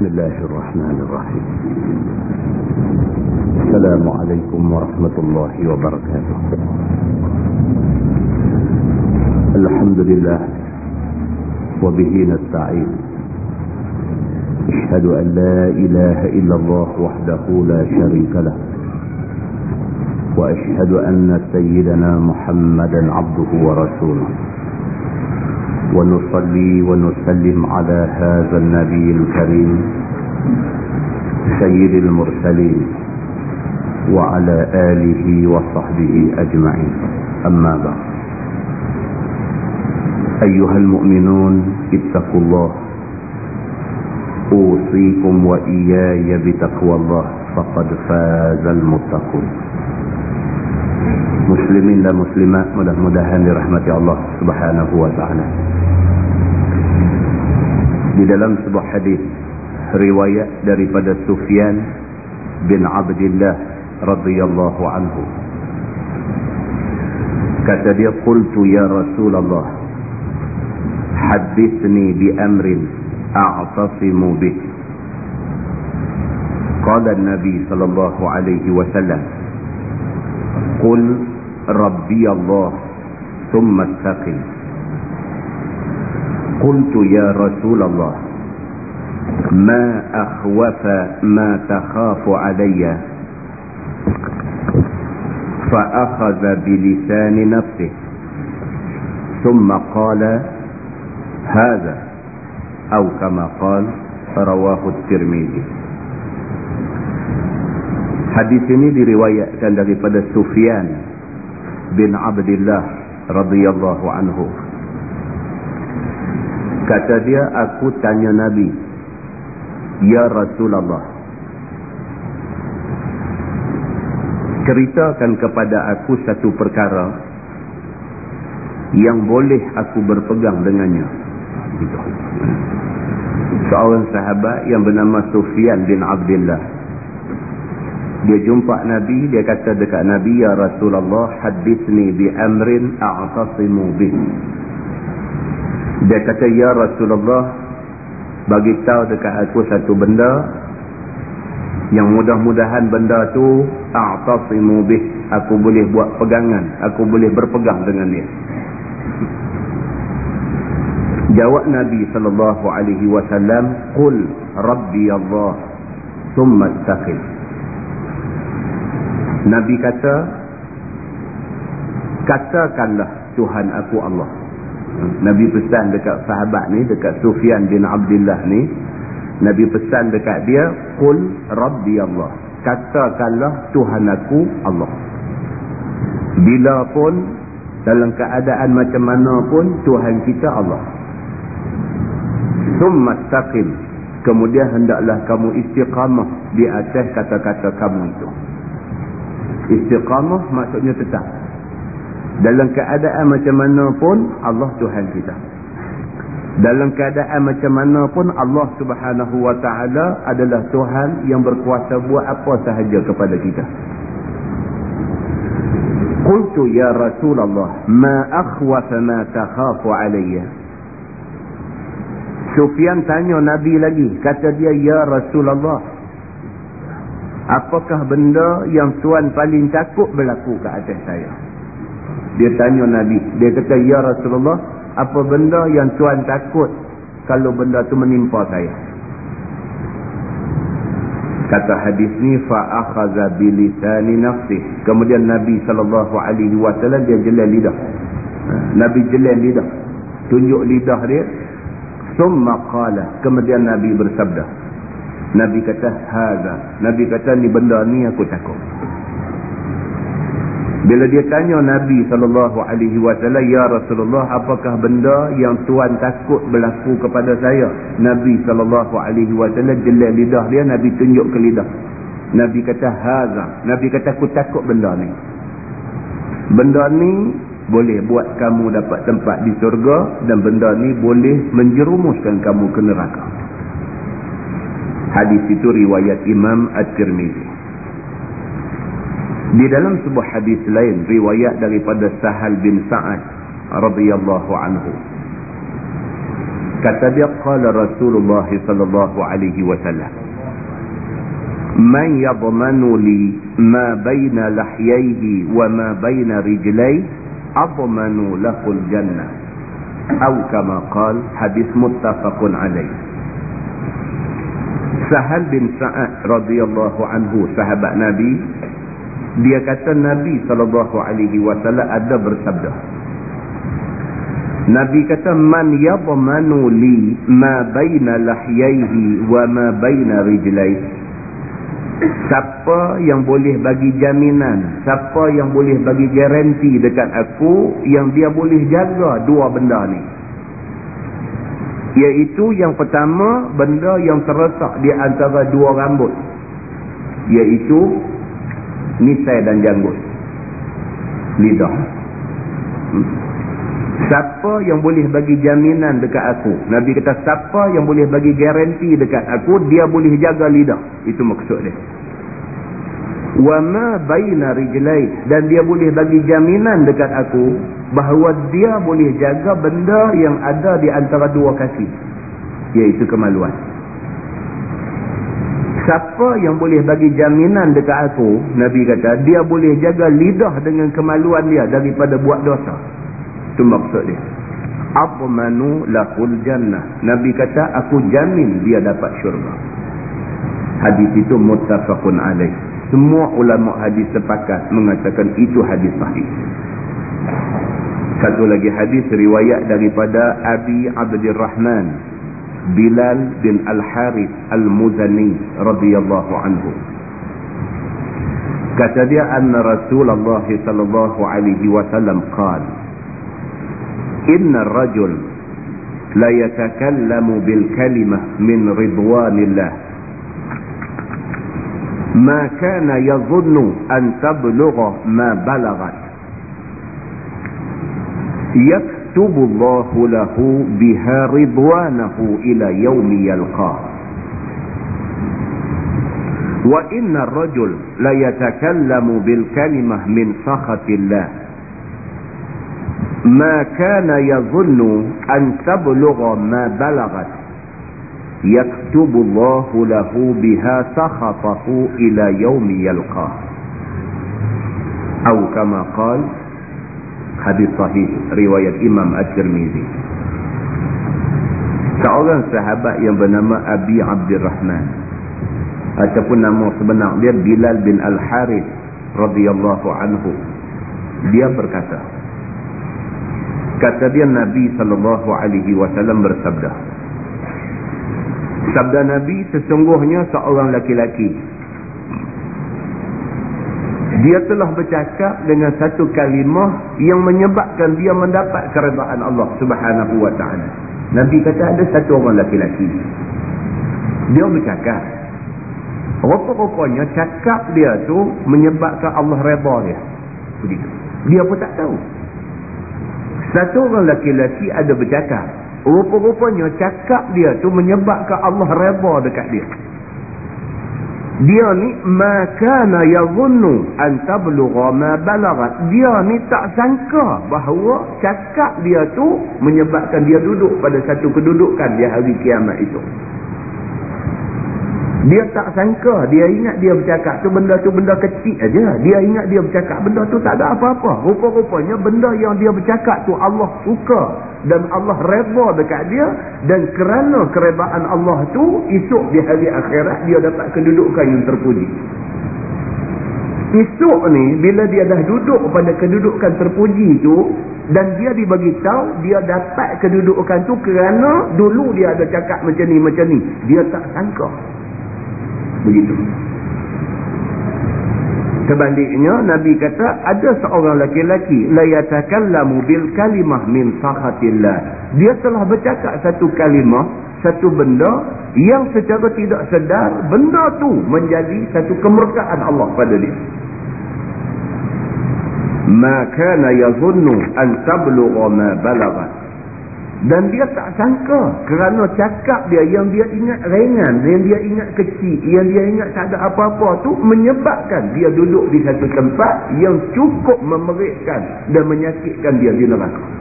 بسم الله الرحمن الرحيم. السلام عليكم ورحمة الله وبركاته. الحمد لله وبه نستعين. أشهد أن لا إله إلا الله وحده لا شريك له. وأشهد أن سيدنا محمدا عبده ورسوله. ونصلي ونسلم على هذا النبي الكريم سيد المرسلين وعلى آله وصحبه أجمعين. أما بعد. أيها المؤمنون اتقوا الله. أوصيكم وإياي بتقوى الله. فقد فاز المتقون. dan muslimat mudah-mudahan dirahmati Allah Subhanahu wa taala. Di dalam sebuah hadis riwayat daripada Sufyan bin Abdullah radhiyallahu anhu kata dia qultu ya Rasulullah hadithni bi amrin a'tasimu bih qala an-nabi sallallahu alaihi wasallam qul ربي الله ثم استقم قلت يا رسول الله ما أخوف ما تخاف علي فأخذ بلسان نفسه ثم قال هذا أو كما قال رواه الترمذي Hadis ini diriwayatkan daripada Sufyan bin Abdullah radhiyallahu anhu. Kata dia, aku tanya Nabi, Ya Rasulullah, ceritakan kepada aku satu perkara yang boleh aku berpegang dengannya. Seorang sahabat yang bernama Sufyan bin Abdullah dia jumpa Nabi, dia kata dekat Nabi, Ya Rasulullah, hadithni bi amrin a'tasimu bih. Dia kata, Ya Rasulullah, bagi tahu dekat aku satu benda, yang mudah-mudahan benda tu, a'tasimu bih. Aku boleh buat pegangan, aku boleh berpegang dengan dia. Jawab Nabi sallallahu alaihi wasallam, "Qul Rabbi Allah, thumma istaqim." Nabi kata katakanlah Tuhan aku Allah Nabi pesan dekat sahabat ni dekat Sufyan bin Abdullah ni Nabi pesan dekat dia Qul Rabbi Allah. Katakanlah Tuhan aku Allah. Bila pun dalam keadaan macam mana pun Tuhan kita Allah. Summa taqim kemudian hendaklah kamu istiqamah di atas kata-kata kamu itu. Istiqamah maksudnya tetap. Dalam keadaan macam mana pun Allah Tuhan kita. Dalam keadaan macam mana pun Allah subhanahu wa ta'ala adalah Tuhan yang berkuasa buat apa sahaja kepada kita. Qultu ya Rasulullah ma akhwafa ma takhafu alayya. Sufyan tanya Nabi lagi. Kata dia ya Rasulullah apakah benda yang tuan paling takut berlaku ke atas saya dia tanya Nabi. Dia kata ya Rasulullah apa benda yang tuan takut kalau benda tu menimpa saya? Kata hadis ni bi lisani nafsi. Kemudian Nabi wasallam dia jelas lidah. Nabi jelas lidah. Tunjuk lidah dia. Summa qala. Kemudian Nabi bersabda. Nabi kata haza. Nabi kata ni benda ni aku takut. Bila dia tanya Nabi SAW, Ya Rasulullah, apakah benda yang Tuhan takut berlaku kepada saya? Nabi SAW jelai lidah dia, Nabi tunjuk ke lidah. Nabi kata, Haza. Nabi kata, aku takut benda ni. Benda ni boleh buat kamu dapat tempat di surga dan benda ni boleh menjerumuskan kamu ke neraka. Hadis itu riwayat Imam At-Tirmizi. Di dalam sebuah hadis lain riwayat daripada Sahal bin Sa'ad radhiyallahu anhu. kata dia qala Rasulullah sallallahu alaihi wasallam man yadmanu li ma baina lahyayhi wa ma baina rijlayhi admanu lahu al-jannah atau kama qala hadis muttafaqun alaihi Sahal bin Sa'ad radhiyallahu anhu sahabat Nabi dia kata Nabi sallallahu alaihi wasallam ada bersabda. Nabi kata man yadmanu li ma baina lahyaihi wa ma baina rijlaihi Siapa yang boleh bagi jaminan Siapa yang boleh bagi garanti dekat aku Yang dia boleh jaga dua benda ni. Iaitu yang pertama Benda yang terletak di antara dua rambut. Iaitu Nisai dan janggut. Lidah. Hmm. Siapa yang boleh bagi jaminan dekat aku? Nabi kata siapa yang boleh bagi garanti dekat aku Dia boleh jaga lidah. Itu maksud dia. Ma baina rijlai. Dan dia boleh bagi jaminan dekat aku Bahawa dia boleh jaga benda yang ada di antara dua kaki. Iaitu kemaluan Siapa yang boleh bagi jaminan dekat aku Nabi kata Dia boleh jaga lidah dengan kemaluan dia Daripada buat dosa itu maksud dia. Abmanu lahul jannah. Nabi kata, aku jamin dia dapat syurga. Hadis itu mutafakun alaih. Semua ulama hadis sepakat mengatakan itu hadis sahih. Satu lagi hadis riwayat daripada Abi بلال بن الحارث المزني رضي الله عنه. كتب أن رسول الله صلى الله عليه وسلم قال إن الرجل لا يتكلم بالكلمة من رضوان الله. ما كان يظن أن تبلغ ما بلغت. يكفي يكتب الله له بها رضوانه إلى يوم يلقاه. وإن الرجل لا يتكلم بالكلمة من سخط الله. ما كان يظن أن تبلغ ما بلغت. يكتب الله له بها سخطه إلى يوم يلقاه. أو كما قال hadis sahih riwayat Imam At-Tirmizi. Seorang sahabat yang bernama Abi Abdul Rahman ataupun nama sebenar dia Bilal bin Al-Harith radhiyallahu anhu dia berkata kata dia Nabi sallallahu alaihi wasallam bersabda sabda Nabi sesungguhnya seorang laki-laki dia telah bercakap dengan satu kalimah yang menyebabkan dia mendapat keredaan Allah subhanahu wa ta'ala Nabi kata ada satu orang laki-laki dia bercakap rupa-rupanya cakap dia tu menyebabkan Allah reba dia begitu dia pun tak tahu satu orang laki-laki ada bercakap. Rupa-rupanya cakap dia tu menyebabkan Allah reba dekat dia. Dia ni makana yadhunnu an tablugha ma balaghat. Dia ni tak sangka bahawa cakap dia tu menyebabkan dia duduk pada satu kedudukan di hari kiamat itu. Dia tak sangka, dia ingat dia bercakap tu benda tu benda kecil aja. Dia ingat dia bercakap benda tu tak ada apa-apa. Rupa-rupanya benda yang dia bercakap tu Allah suka dan Allah reba dekat dia dan kerana kerebaan Allah tu esok di hari akhirat dia dapat kedudukan yang terpuji. Esok ni bila dia dah duduk pada kedudukan terpuji tu dan dia dibagi tahu dia dapat kedudukan tu kerana dulu dia ada cakap macam ni macam ni. Dia tak sangka begitu. Sebaliknya Nabi kata ada seorang laki-laki la yatakallamu bil kalimah min sakhatillah. Dia telah bercakap satu kalimah satu benda yang secara tidak sedar benda tu menjadi satu kemurkaan Allah pada dia. Ma kana yazunnu an tablugha ma balaghat dan dia tak sangka kerana cakap dia yang dia ingat ringan, yang dia ingat kecil, yang dia ingat tak ada apa-apa tu menyebabkan dia duduk di satu tempat yang cukup memerikkan dan menyakitkan dia di neraka.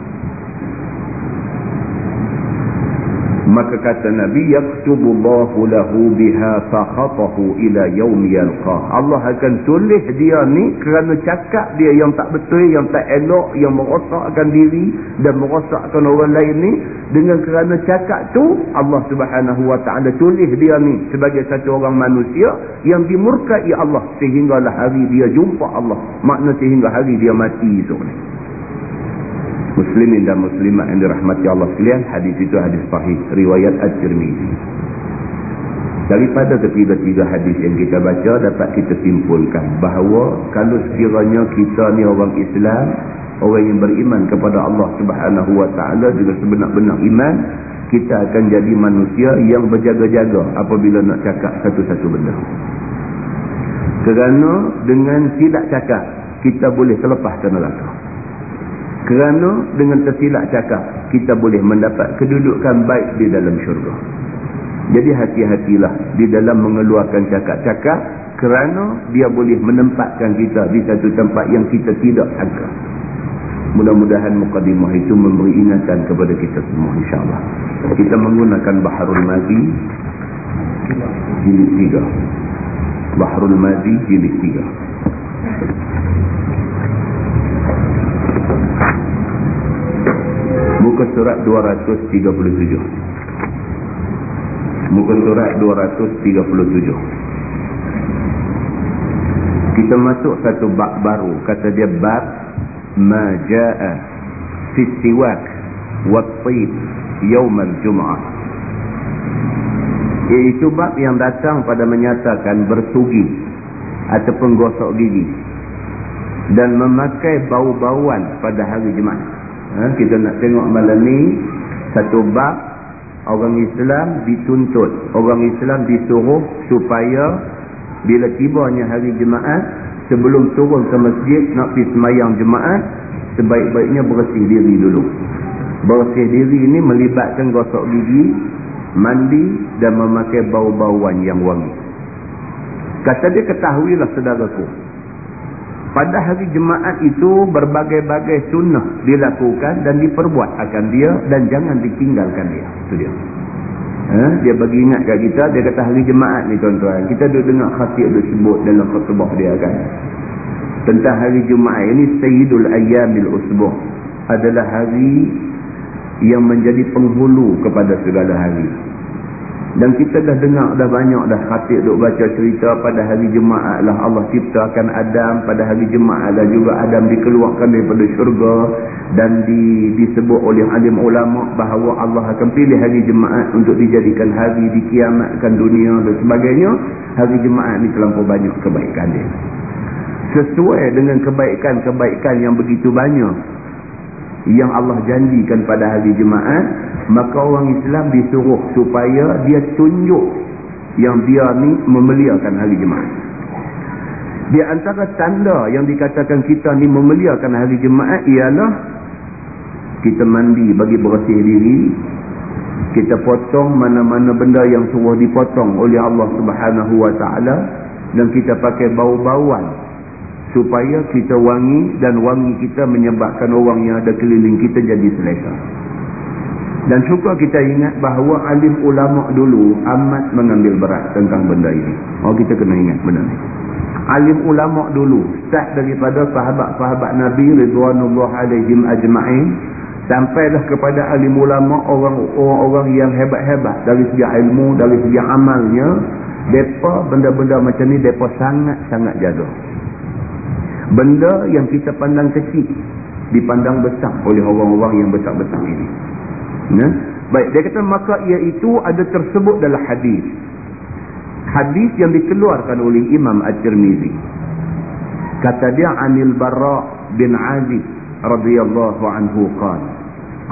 Maka kata Nabi yaktubullahu lahu biha sakhatahu ila yaum yalqah. Allah akan tulis dia ni kerana cakap dia yang tak betul yang tak elok yang merosakkan diri dan merosakkan orang lain ni. Dengan kerana cakap tu Allah Subhanahu wa taala tulis dia ni sebagai satu orang manusia yang dimurkai Allah sehinggalah hari dia jumpa Allah. Makna sehingga hari dia mati esok ni muslimin dan muslimat yang dirahmati Allah sekalian hadis itu hadis sahih riwayat At-Tirmizi. Daripada ketiga-tiga hadis yang kita baca dapat kita simpulkan bahawa kalau sekiranya kita ni orang Islam orang yang beriman kepada Allah Subhanahu wa taala juga sebenar-benar iman kita akan jadi manusia yang berjaga-jaga apabila nak cakap satu-satu benda. Kerana dengan tidak cakap kita boleh terlepas ke neraka kerana dengan tersilap cakap, kita boleh mendapat kedudukan baik di dalam syurga. Jadi hati-hatilah di dalam mengeluarkan cakap-cakap kerana dia boleh menempatkan kita di satu tempat yang kita tidak sangka. Mudah-mudahan mukadimah itu memberi ingatan kepada kita semua insyaAllah. Kita menggunakan Baharul Mazi jilid tiga. Baharul Mazi jilid tiga. Muka surat 237 Muka surat 237 Kita masuk satu bab baru. Kata dia bab Maja'a Fisiwak Wattib Yawm al-Jum'ah Iaitu bab yang datang pada menyatakan bersugi Ataupun gosok gigi Dan memakai bau-bauan pada hari Jumaat ha, kita nak tengok malam ni satu bab orang Islam dituntut. Orang Islam disuruh supaya bila tibanya hari jemaat sebelum turun ke masjid nak pergi semayang jemaat sebaik-baiknya bersih diri dulu. Bersih diri ini melibatkan gosok gigi mandi dan memakai bau-bauan yang wangi. Kata dia ketahuilah saudaraku pada hari jemaat itu berbagai-bagai sunnah dilakukan dan diperbuat akan dia dan jangan ditinggalkan dia. Itu dia. Ha? Dia bagi ingat kat kita, dia kata hari jemaat ni tuan-tuan. Kita duduk dengar khatib dia sebut dalam khutbah dia kan. Tentang hari jemaat ini, Sayyidul Ayyamil Usbuh. Adalah hari yang menjadi penghulu kepada segala hari. Dan kita dah dengar dah banyak dah khatib duk baca cerita pada hari Jumaat lah Allah ciptakan Adam pada hari Jumaat lah juga Adam dikeluarkan daripada syurga dan di, disebut oleh alim ulama bahawa Allah akan pilih hari Jumaat untuk dijadikan hari dikiamatkan dunia dan sebagainya. Hari Jumaat ni terlampau banyak kebaikan dia. Sesuai dengan kebaikan-kebaikan yang begitu banyak yang Allah janjikan pada hari Jumaat maka orang Islam disuruh supaya dia tunjuk yang dia ni memeliakan hari Jumaat. Di antara tanda yang dikatakan kita ni memeliakan hari Jumaat ialah kita mandi bagi bersih diri kita potong mana-mana benda yang suruh dipotong oleh Allah Subhanahu Wa Taala dan kita pakai bau-bauan supaya kita wangi dan wangi kita menyebabkan orang yang ada keliling kita jadi selesa. Dan suka kita ingat bahawa alim ulama dulu amat mengambil berat tentang benda ini. Oh kita kena ingat benda ini alim ulama dulu start daripada sahabat-sahabat Nabi Ridwanullah alaihim ajma'in sampailah kepada alim ulama orang-orang yang hebat-hebat dari segi ilmu, dari segi amalnya mereka benda-benda macam ni mereka sangat-sangat jaga benda yang kita pandang kecil dipandang besar oleh orang-orang yang besar-besar ini. Ya? baik dia kata maka ia itu ada tersebut dalam hadis. Hadis yang dikeluarkan oleh Imam At-Tirmizi. Kata dia Anil Barra bin Azib radhiyallahu anhu qala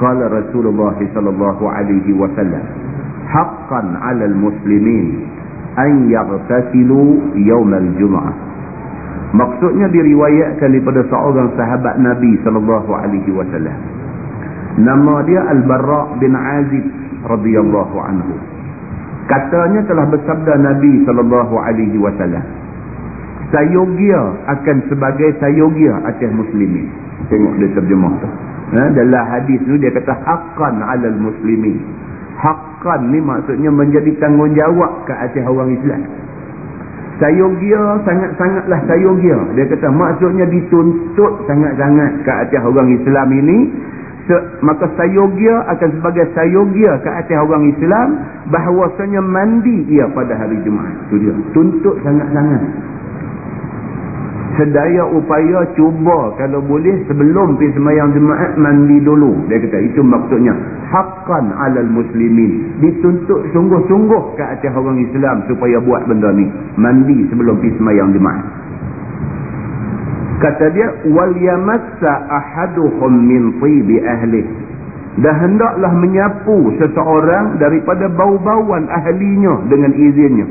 qala Rasulullah sallallahu alaihi wasallam haqqan 'ala al-muslimin an yaghtasilu yawm al-jum'ah Maksudnya diriwayatkan daripada seorang sahabat Nabi sallallahu alaihi wasallam. Nama dia Al-Barra bin Azib radhiyallahu anhu. Katanya telah bersabda Nabi sallallahu alaihi wasallam. Sayogia akan sebagai sayogia atas muslimin. Tengok dia terjemah tu. Ha, dalam hadis tu dia kata haqqan 'alal muslimin. Haqqan ni maksudnya menjadi tanggungjawab ke atas orang Islam. Sayogia sangat-sangatlah sayogia. Dia kata maksudnya dituntut sangat-sangat ke atas orang Islam ini. Maka sayogia akan sebagai sayogia ke atas orang Islam. Bahawasanya mandi ia pada hari Jumaat. Itu dia. Tuntut sangat-sangat sedaya upaya cuba. Kalau boleh sebelum pergi semayang jemaat mandi dulu. Dia kata itu maksudnya. Haqqan alal muslimin. Dituntut sungguh-sungguh ke atas orang Islam supaya buat benda ni. Mandi sebelum pergi semayang jemaat kata dia wal yamassa ahaduhum min tibi ahli. Dan hendaklah menyapu seseorang daripada bau-bauan ahlinya dengan izinnya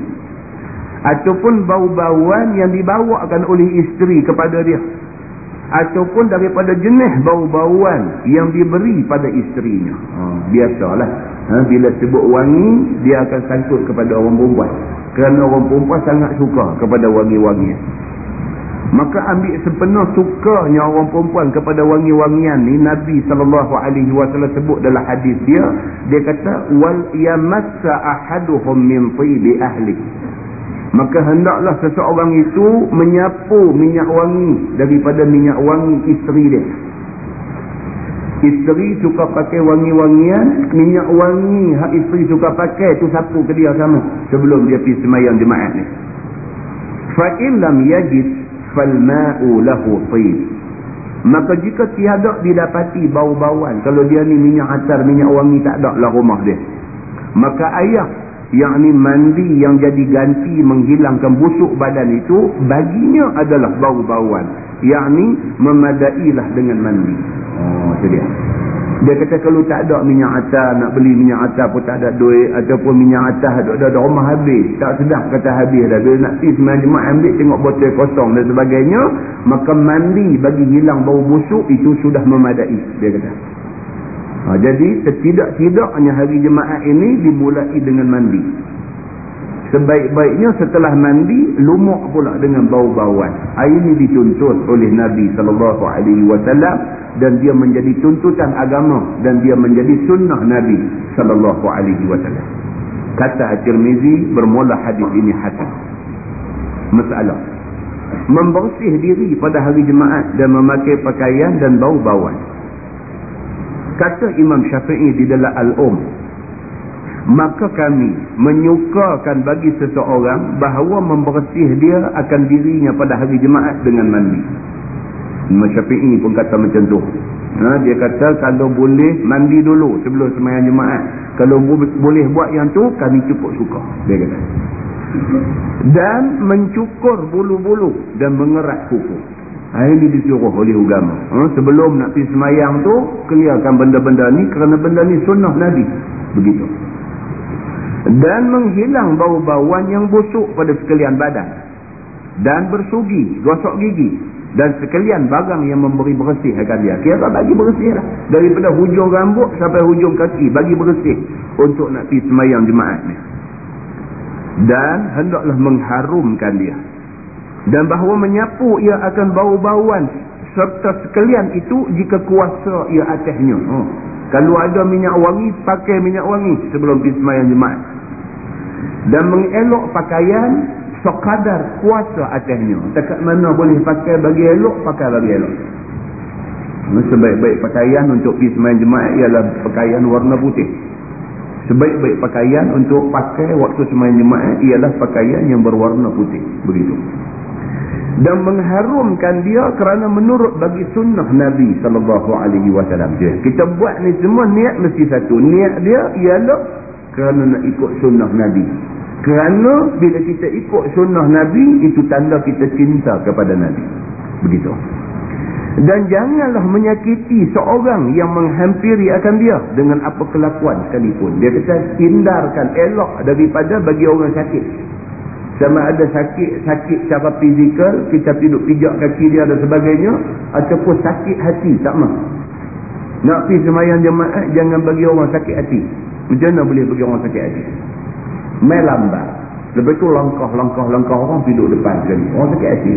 ataupun bau-bauan yang dibawakan oleh isteri kepada dia. Ataupun daripada jenis bau-bauan yang diberi pada isterinya. Ha, biasalah. Ha, bila sebut wangi dia akan sangkut kepada orang perempuan. Kerana orang perempuan sangat suka kepada wangi-wangian. Maka ambil sepenuh sukanya orang perempuan kepada wangi-wangian ni Nabi SAW sebut dalam hadis dia dia kata wal yamassa ahaduhum min tibi ahli maka hendaklah seseorang itu menyapu minyak wangi daripada minyak wangi isteri dia. Isteri suka pakai wangi-wangian minyak wangi hak isteri suka pakai tu sapu ke dia sama sebelum dia pergi semayang jemaat ni. Fa'in lam yajid falma'u lahu tib maka jika tiada didapati bau-bauan kalau dia ni minyak atar minyak wangi tak ada lah rumah dia maka ayah yakni mandi yang jadi ganti menghilangkan busuk badan itu baginya adalah bau-bauan. Yakni memadailah dengan mandi. Oh dia. Dia kata kalau tak ada minyak atas nak beli minyak atas pun tak ada duit ataupun minyak atas ada, ada, rumah habis. Tak sedap kata habis dah. Bila nak pergi semua jemaah ambil tengok botol kosong dan sebagainya maka mandi bagi hilang bau busuk itu sudah memadai dia kata Ha, jadi setidak-tidaknya hari jemaah ini dimulai dengan mandi. Sebaik-baiknya setelah mandi, lumuk pula dengan bau-bauan. Ini dituntut oleh Nabi SAW dan dia menjadi tuntutan agama dan dia menjadi sunnah Nabi SAW. Kata At-Tirmizi bermula hadis ini hasan. Masalah. Membersih diri pada hari jemaat dan memakai pakaian dan bau-bauan kata Imam Syafi'i di dalam Al-Um maka kami menyukakan bagi seseorang bahawa membersih dia akan dirinya pada hari jemaat dengan mandi. Imam Syafi'i pun kata macam tu. Ha, dia kata kalau boleh mandi dulu sebelum semayang jemaat kalau boleh buat yang tu kami cukup suka. Dia kata. Dan mencukur bulu-bulu dan mengerat kuku ini disuruh oleh agama. Ha? Sebelum nak pergi semayang tu, keliarkan benda-benda ni kerana benda ni sunnah Nabi. Begitu. Dan menghilang bau-bauan yang busuk pada sekalian badan. Dan bersugi, gosok gigi. Dan sekalian barang yang memberi bersih akan dia. Kira bagi bersih lah. Daripada hujung rambut sampai hujung kaki. Bagi bersih. Untuk nak pergi semayang jemaat ni. Dan hendaklah mengharumkan dia dan bahawa menyapu ia akan bau-bauan serta sekalian itu jika kuasa ia atasnya. Oh. kalau ada minyak wangi pakai minyak wangi sebelum pergi semayang jemaat dan mengelok pakaian sekadar kuasa atasnya. Dekat mana boleh pakai bagi elok pakai bagi elok. Sebaik-baik pakaian untuk pergi semayang jemaat ialah pakaian warna putih. Sebaik-baik pakaian untuk pakai waktu semayang jemaat ialah pakaian yang berwarna putih. Begitu dan mengharumkan dia kerana menurut bagi sunnah Nabi sallallahu alaihi wasallam. Kita buat ni semua niat mesti satu. Niat dia ialah kerana nak ikut sunnah Nabi. Kerana bila kita ikut sunnah Nabi itu tanda kita cinta kepada Nabi. Begitu. Dan janganlah menyakiti seorang yang menghampiri akan dia dengan apa kelakuan sekalipun. Dia kata hindarkan elok daripada bagi orang sakit sama ada sakit sakit secara fizikal kita duduk pijak kaki dia dan sebagainya ataupun sakit hati tak mah? Nak pergi semayang jemaah jangan bagi orang sakit hati. Macam mana boleh bagi orang sakit hati? Main lambat. Lepas tu langkah-langkah-langkah orang duduk depan sekali. Orang sakit hati.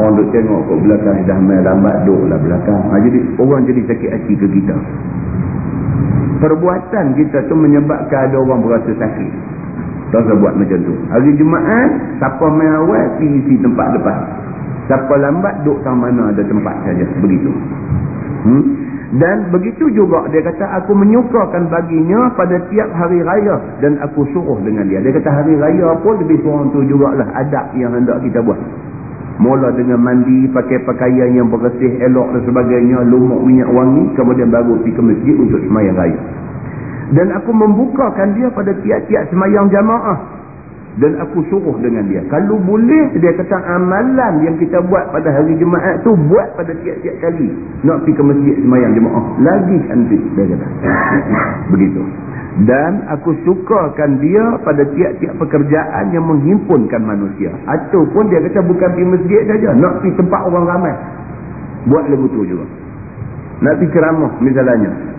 Orang duduk tengok ke belakang dah main lambat duduk lah belakang. Ha, jadi orang jadi sakit hati ke kita? Perbuatan kita tu menyebabkan ada orang berasa sakit tak usah buat macam tu. Hari Jumaat siapa main awal pergi tempat depan siapa lambat duduk sang mana ada tempat saja. Begitu. Hmm? dan begitu juga dia kata aku menyukakan baginya pada tiap hari raya dan aku suruh dengan dia. Dia kata hari raya pun lebih kurang tu jugalah adab yang hendak kita buat. Mula dengan mandi pakai pakaian yang bersih elok dan sebagainya lumuk minyak wangi kemudian baru pergi ke masjid untuk semayang raya dan aku membukakan dia pada tiap-tiap semayang jamaah. Dan aku suruh dengan dia. Kalau boleh dia kata amalan yang kita buat pada hari Jumaat tu buat pada tiap-tiap kali. Nak pergi ke masjid semayang jemaah lagi cantik dia kata. Begitu. Dan aku sukakan dia pada tiap-tiap pekerjaan yang menghimpunkan manusia. Ataupun dia kata bukan pergi masjid saja nak pergi tempat orang ramai. Buat lagu tu juga. Nak pergi ceramah misalnya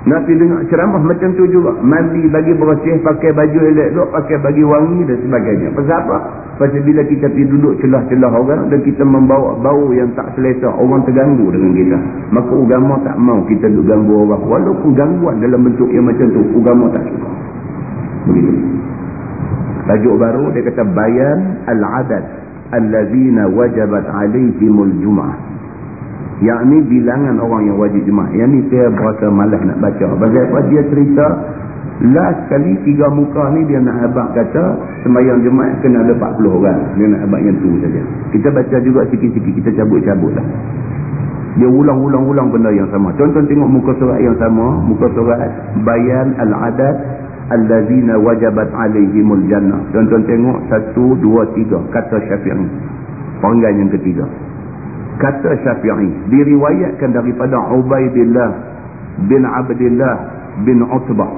Nabi dengar ceramah macam tu juga. Mandi bagi bersih, pakai baju elok, pakai bagi wangi dan sebagainya. Pasal apa? Pasal bila kita pergi duduk celah-celah orang dan kita membawa bau yang tak selesa, orang terganggu dengan kita. Maka agama tak mau kita duduk ganggu orang. Walaupun gangguan dalam bentuk yang macam tu, agama tak suka. Begitu. Tajuk baru dia kata bayan al-adad allazina wajabat alaihimul jum'ah yang ni bilangan orang yang wajib jemaah. Yang ni saya berasa malas nak baca. Pasal apa? Dia cerita last kali tiga muka ni dia nak abang kata sembahyang jemaah kena ada 40 orang. Dia nak abang yang tu saja. Kita baca juga sikit-sikit. Kita cabut-cabut lah. Dia ulang-ulang-ulang benda yang sama. Contoh tengok muka surat yang sama. Muka surat bayan al-adat allazina wajabat alaihimul jannah. Contoh tengok satu, dua, tiga. Kata syafi'i. Panggilan yang ketiga kata Syafi'i diriwayatkan daripada Ubaidillah bin Abdullah bin Utbah.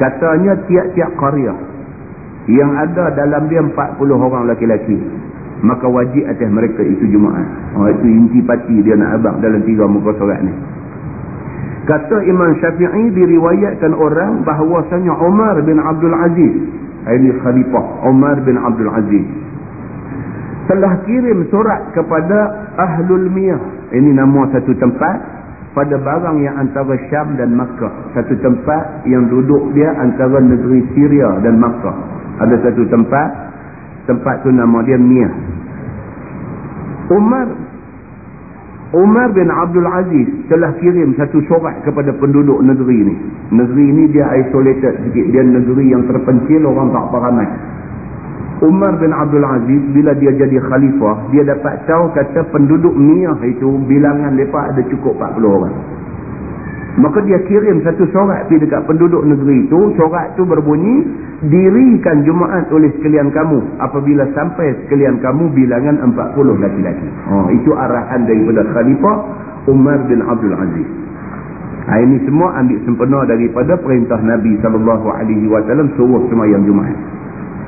Katanya tiap-tiap karya yang ada dalam dia 40 orang laki-laki maka wajib atas mereka itu Jumaat. Oh, itu inti pati dia nak abang dalam tiga muka surat ni. Kata Imam Syafi'i diriwayatkan orang bahawasanya Umar bin Abdul Aziz. Ini khalifah Umar bin Abdul Aziz telah kirim surat kepada Ahlul Miyah. Ini nama satu tempat pada barang yang antara Syam dan Makkah. Satu tempat yang duduk dia antara negeri Syria dan Makkah. Ada satu tempat, tempat tu nama dia Miyah. Umar Umar bin Abdul Aziz telah kirim satu surat kepada penduduk negeri ini. Negeri ini dia isolated sikit. Dia negeri yang terpencil, orang tak ramai. Umar bin Abdul Aziz bila dia jadi khalifah dia dapat tahu kata penduduk Miyah itu bilangan mereka ada cukup 40 orang. Maka dia kirim satu surat pergi dekat penduduk negeri itu surat itu berbunyi dirikan Jumaat oleh sekalian kamu apabila sampai sekalian kamu bilangan 40 laki-laki. Oh, itu arahan daripada khalifah Umar bin Abdul Aziz. Ha, ini semua ambil sempena daripada perintah Nabi SAW suruh semayang Jumaat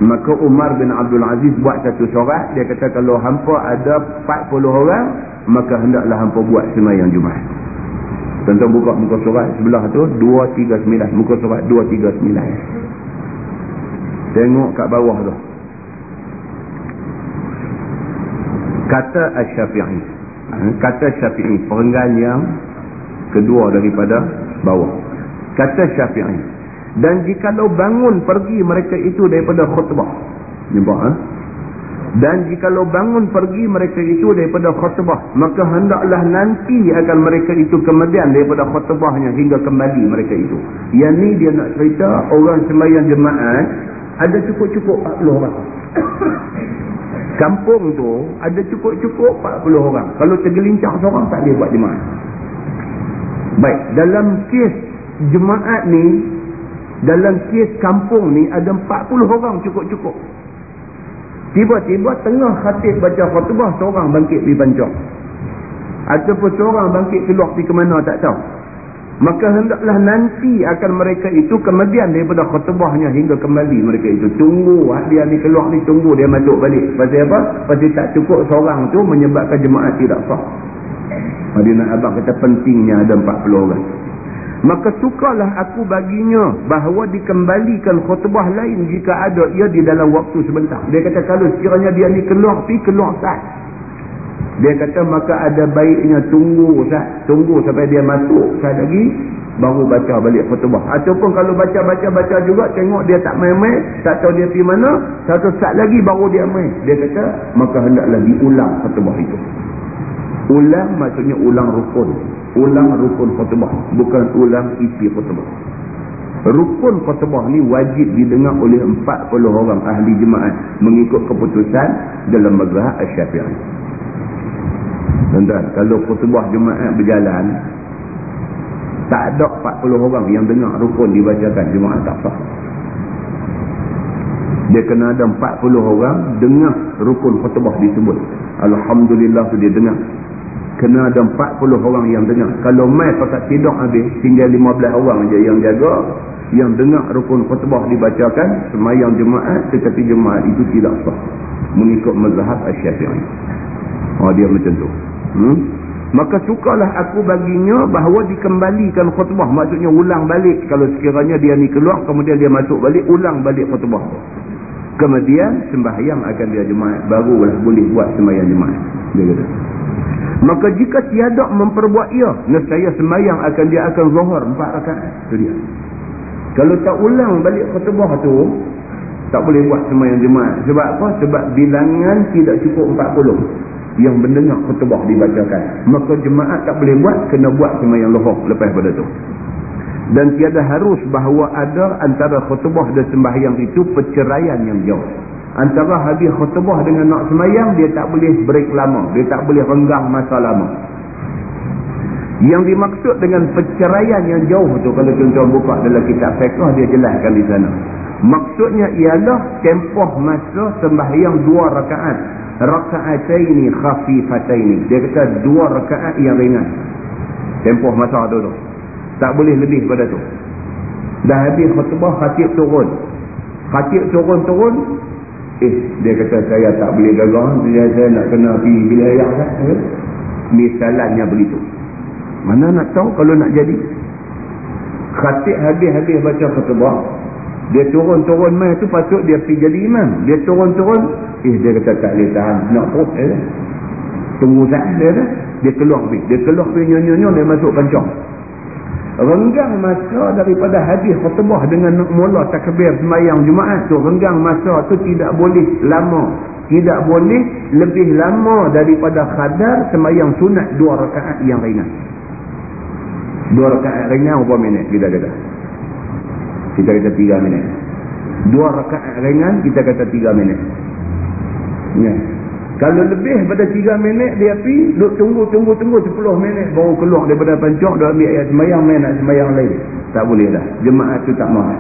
Maka Umar bin Abdul Aziz buat satu surat. Dia kata kalau hampa ada 40 orang. Maka hendaklah hampa buat semayang Jumaat. Tentang buka muka surat sebelah tu. 239. Muka surat 239. Tengok kat bawah tu. Kata Al-Syafi'i. Ha, kata Syafi'i. Perenggan yang kedua daripada bawah. Kata Syafi'i dan jikalau bangun pergi mereka itu daripada khutbah. Nampak ha? dan jikalau bangun pergi mereka itu daripada khutbah maka hendaklah nanti akan mereka itu kemudian daripada khutbahnya hingga kembali mereka itu. Yang ni dia nak cerita orang sembahyang jemaat ada cukup-cukup 40 orang. Kampung tu ada cukup-cukup 40 orang. Kalau tergelincang seorang tak boleh buat jemaat. Baik dalam kes jemaat ni dalam kes kampung ni ada 40 orang cukup-cukup. Tiba-tiba tengah khatib baca khutbah seorang bangkit pergi pancong. Ataupun seorang bangkit keluar pergi ke mana tak tahu. Maka hendaklah nanti akan mereka itu kemudian daripada khutbahnya hingga kembali mereka itu. Tunggu ah, dia ni keluar ni tunggu dia masuk balik. Pasal apa? Pasal tak cukup seorang tu menyebabkan jemaah tidak sah. Nak abang kata pentingnya ada 40 orang maka sukalah aku baginya bahawa dikembalikan khutbah lain jika ada ia di dalam waktu sebentar. Dia kata kalau sekiranya dia ni keluar pi keluar sah dia kata maka ada baiknya tunggu sah tunggu sampai dia masuk sah lagi baru baca balik khutbah. Ataupun kalau baca-baca-baca juga tengok dia tak main-main tak tahu dia pergi mana satu saat lagi baru dia main. Dia kata maka hendaklah diulang khutbah itu. Ulang maksudnya ulang rukun ulang rukun khutbah bukan ulang isi khutbah rukun khutbah ni wajib didengar oleh 40 orang ahli jemaat mengikut keputusan dalam mazhab asy-syafi'i. Tuan-tuan kalau khutbah jemaat berjalan tak ada 40 orang yang dengar rukun dibacakan jemaah tak sah. Dia kena ada 40 orang dengar rukun khutbah disebut. Alhamdulillah tu dia dengar kena ada 40 orang yang dengar. Kalau mai pakat tidur habis tinggal 15 orang je yang jaga yang dengar rukun khutbah dibacakan semayang jemaat tetapi jemaat itu tidak sah. Mengikut mazhab asy-syafi'i. Oh dia macam tu. Hmm? maka sukalah aku baginya bahawa dikembalikan khutbah. Maksudnya ulang balik. Kalau sekiranya dia ni keluar kemudian dia masuk balik ulang balik khutbah. Kemudian sembahyang akan dia jemaat barulah boleh buat sembahyang jemaat dia kata maka jika tiada memperbuat ia nescaya sembahyang akan dia akan zuhur empat rakaat. Itu dia. Kalau tak ulang balik khutbah tu tak boleh buat sembahyang jemaat sebab apa? Sebab bilangan tidak cukup 40 yang mendengar khutbah dibacakan. Maka jemaat tak boleh buat kena buat sembahyang lohor lepas pada tu. Dan tiada harus bahawa ada antara khutbah dan sembahyang itu perceraian yang jauh antara habis khutbah dengan nak sembahyang dia tak boleh break lama. Dia tak boleh renggang masa lama. Yang dimaksud dengan perceraian yang jauh tu kalau tuan-tuan buka dalam kitab fiqh dia jelaskan di sana. Maksudnya ialah tempoh masa sembahyang dua rakaat. Raka'ataini khafifataini. Dia kata dua rakaat yang ringan. Tempoh masa tu tu. Tak boleh lebih pada tu. Dah habis khutbah khatib turun. Khatib turun-turun eh dia kata saya tak boleh gagah dia saya nak kena pergi bila ayah kan misalannya begitu. Mana nak tahu kalau nak jadi? Khatib habis-habis baca khutbah dia turun-turun mai tu patut dia pergi jadi imam. Dia turun-turun eh dia kata tak boleh tahan nak perut. Dia tunggu saat dia dah dia keluar pergi dia keluar pergi nyonya-nyonya dia masuk kancang renggang masa daripada hadis khutbah dengan mula takbir semayang Jumaat tu renggang masa tu tidak boleh lama. Tidak boleh lebih lama daripada khadar semayang sunat dua rakaat yang ringan. Dua rakaat ringan berapa minit? Kita kata. Kita kata tiga minit. Dua rakaat ringan kita kata tiga minit. Ya. Kalau lebih pada tiga minit dia pergi duduk tunggu tunggu tunggu sepuluh minit baru keluar daripada pancok dia ambil ayat semayang main nak semayang lain. Tak boleh dah. Jemaat tu tak mahu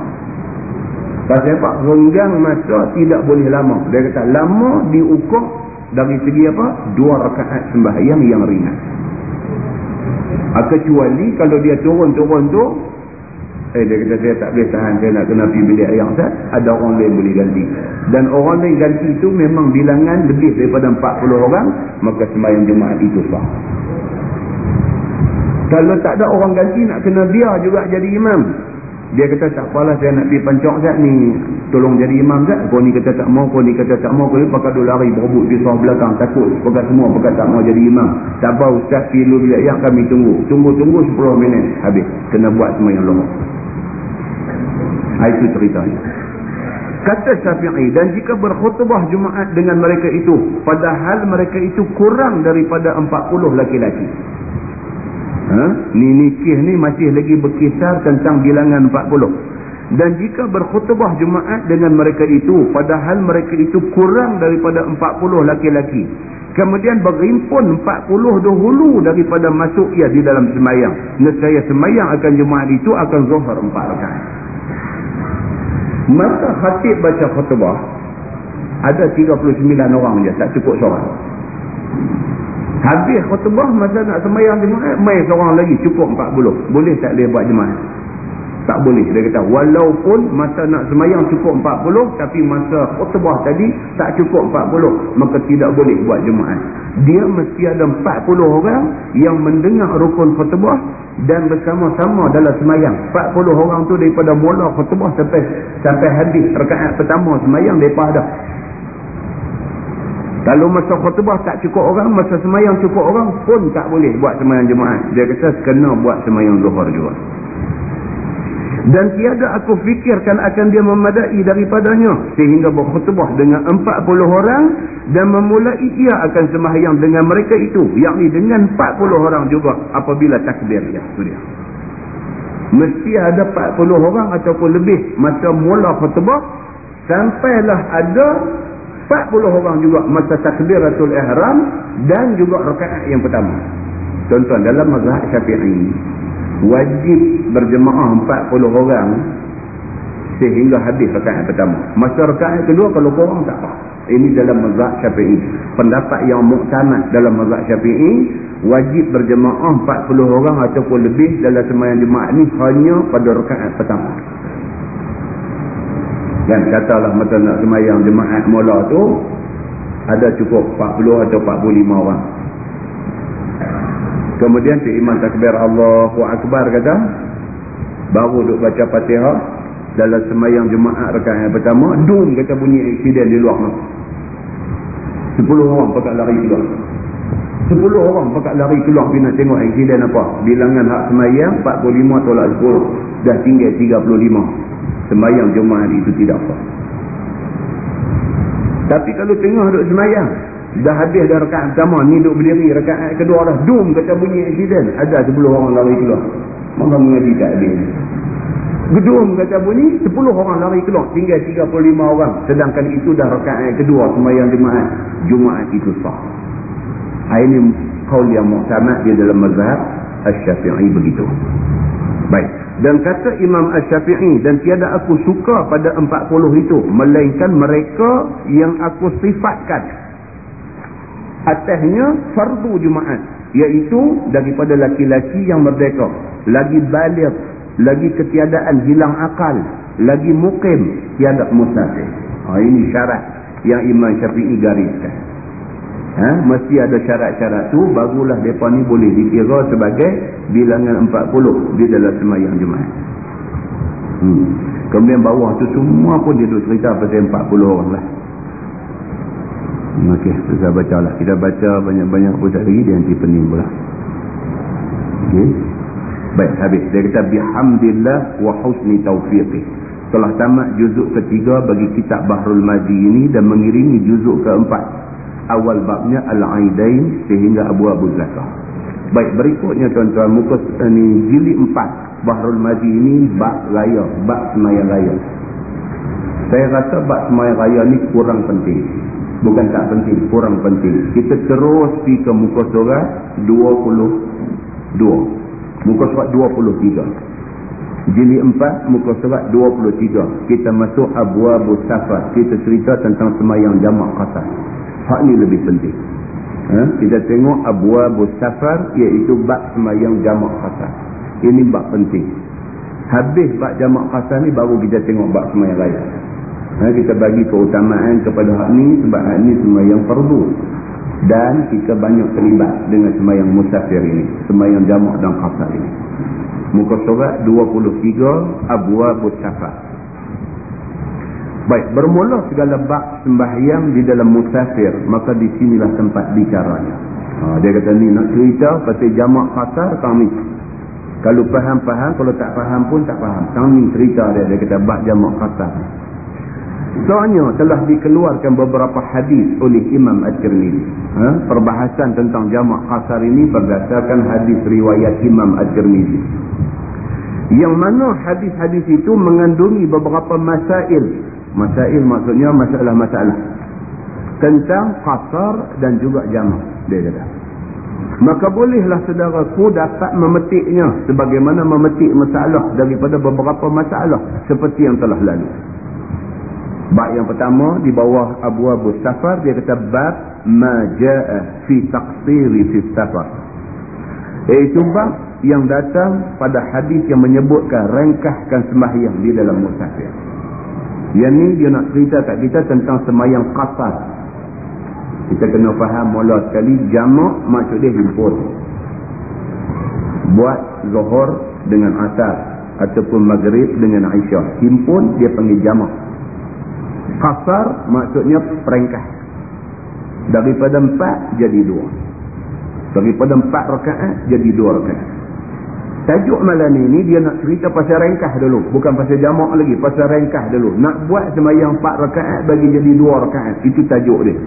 pasal apa? Renggang masa tidak boleh lama. Dia kata lama diukur dari segi apa? Dua rakaat sembahyang yang ringan. Kecuali kalau dia turun-turun tu Eh dia kata saya tak boleh tahan saya nak kena pergi bilik ayam Ustaz. Ada orang lain boleh ganti. Dan orang lain ganti itu memang bilangan lebih daripada 40 orang. Maka sembahyang jemaat itu sah. Kalau tak ada orang ganti nak kena dia juga jadi imam. Dia kata tak apalah saya nak pergi pancok Ustaz ni. Tolong jadi imam Ustaz. Kau ni kata tak mau, kau ni kata tak mau. Kau ni pakai dua lari berebut di seorang belakang. Takut. Pakai semua pakai tak mau jadi imam. Tak apa Ustaz dulu bilik kami tunggu. Tunggu-tunggu 10 minit. Habis. Kena buat sembahyang lohor. Ha, itu ceritanya. Kata Syafi'i dan jika berkhutbah Jumaat dengan mereka itu padahal mereka itu kurang daripada 40 laki-laki. Ha? Ni nikih ni masih lagi berkisar tentang bilangan 40. Dan jika berkhutbah Jumaat dengan mereka itu padahal mereka itu kurang daripada 40 laki-laki. Kemudian berimpun 40 dahulu daripada masuk ia di dalam semayang. Nescaya semayang akan Jumaat itu akan zuhur 4 rakaat. Masa khatib baca khutbah ada 39 orang je tak cukup seorang. Habis khutbah masa nak sembahyang jemaah mai seorang lagi cukup 40. Boleh tak dia buat jemaah? Tak boleh. Dia kata. Walaupun masa nak sembahyang cukup 40 tapi masa khutbah tadi tak cukup 40 maka tidak boleh buat jemaah. Dia mesti ada 40 orang yang mendengar rukun khutbah dan bersama-sama dalam semayang. 40 orang tu daripada mula khutbah sampai sampai habis rekaat pertama semayang mereka dah kalau masa khutbah tak cukup orang masa semayang cukup orang pun tak boleh buat semayang jemaah dia kata kena buat semayang zuhur juga dan tiada aku fikirkan akan dia memadai daripadanya sehingga berkhutbah dengan 40 orang dan memulai ia akan sembahyang dengan mereka itu yakni dengan 40 orang juga apabila takbir ya itu dia. Mesti ada 40 orang ataupun lebih masa mula khutbah sampailah ada 40 orang juga masa takbiratul ihram dan juga rakaat yang pertama. Tuan-tuan dalam mazhab syafi'i wajib berjemaah 40 orang sehingga habis rakaat pertama. Masa rakaat kedua kalau kurang tak apa. Ini dalam mazhab Syafi'i. Pendapat yang muktamad dalam mazhab Syafi'i wajib berjemaah 40 orang ataupun lebih dalam sembahyang jemaah ni hanya pada rakaat pertama. Dan katalah masa nak sembahyang jemaah mula tu ada cukup 40 atau 45 orang. Kemudian Cik Iman takbir Allahu Akbar kata. Baru duk baca fatihah. Dalam semayang jemaah rekan yang pertama. Dum kata bunyi eksiden di luar. Sepuluh orang pakat lari keluar. Sepuluh orang pakat lari keluar nak tengok eksiden apa. Bilangan hak semayang 45 tolak 10. Dah tinggal 35. Semayang jemaah itu tidak apa. Tapi kalau tengok duk semayang. Dah habis dah rekaat pertama. Ni duduk berdiri rekaat kedua dah. Dum kata bunyi accident. Ada sepuluh orang lari keluar. Maka mengaji tak habis. Gedung kata bunyi. Sepuluh orang lari keluar. Tinggal tiga puluh lima orang. Sedangkan itu dah rekaat kedua. Semayang Jumaat. Jumaat itu sah. Ini kaul yang muhtamat di dalam mazhab. Al-Syafi'i begitu. Baik. Dan kata Imam Al-Syafi'i. Dan tiada aku suka pada empat puluh itu. Melainkan mereka yang aku sifatkan atasnya fardu Jumaat iaitu daripada laki-laki yang merdeka. Lagi balik lagi ketiadaan hilang akal lagi mukim tiada musafir. Ha, ini syarat yang Imam Syafi'i gariskan. Ha, mesti ada syarat-syarat tu barulah mereka ni boleh dikira sebagai bilangan 40 di dalam semayang Jumaat. Hmm. kemudian bawah tu semua pun dia duduk cerita pasal 40 orang lah Okey, kita baca lah. Kita baca banyak-banyak pun tak lagi, dia nanti pening pula. Okey. Baik, habis. Dia kata, Bihamdillah wa husni taufiqih. Telah tamat juzuk ketiga bagi kitab Bahrul Maji ini dan mengiringi juzuk keempat. Awal babnya Al-Aidain sehingga Abu Abu Zakah. Baik, berikutnya tuan-tuan, muka ini jilid empat. Bahrul Maji ini bab raya, bab semayang raya. Saya rasa bab semayang raya ni kurang penting bukan tak penting, kurang penting. Kita terus pergi ke muka surat 22. Muka surat 23. Jili 4, muka surat 23. Kita masuk Abu Abu Safar. Kita cerita tentang semayang jamak kasar. Hak ni lebih penting. Ha? Kita tengok Abu Abu Safar iaitu bak semayang jamak kasar. Ini bak penting. Habis bak jamak kasar ni baru kita tengok bak semayang raya. Ha, kita bagi keutamaan kepada hak ni sebab hak ni semayang fardu. Dan kita banyak terlibat dengan semayang musafir ini. Semayang jamak dan khasar ini. Muka surat 23 Abu Abu Safar. Baik, bermula segala bak sembahyang di dalam musafir. Maka di sinilah tempat bicaranya. Ha, dia kata ni nak cerita pasal jamak khasar kami. Kalau faham-faham, kalau tak faham pun tak faham. Kami cerita dia, dia kata bak jamak khasar. Soalnya telah dikeluarkan beberapa hadis oleh Imam Al-Tirmidhi. Ha? Perbahasan tentang jamak kasar ini berdasarkan hadis riwayat Imam Al-Tirmidhi. Yang mana hadis-hadis itu mengandungi beberapa masail. Masail maksudnya masalah-masalah. Tentang kasar dan juga jamak. Dia kata. Maka bolehlah saudaraku dapat memetiknya. Sebagaimana memetik masalah daripada beberapa masalah. Seperti yang telah lalu. Bab yang pertama di bawah Abu Abu Safar dia kata bab majaa fi taqsiri fi safar. Iaitu bab yang datang pada hadis yang menyebutkan rengkahkan sembahyang di dalam musafir. Yang ni dia nak cerita kat kita tentang sembahyang qasar. Kita kena faham mula sekali jamak maksud dia himpun. Buat zuhur dengan asar ataupun maghrib dengan aisyah. Himpun dia panggil jamak. Qasar maksudnya perengkah. Daripada empat jadi dua. Daripada empat rakaat jadi dua rakaat. Tajuk malam ni dia nak cerita pasal rengkah dulu. Bukan pasal jamak lagi. Pasal rengkah dulu. Nak buat semayang 4 rakaat bagi jadi 2 rakaat. Itu tajuk dia.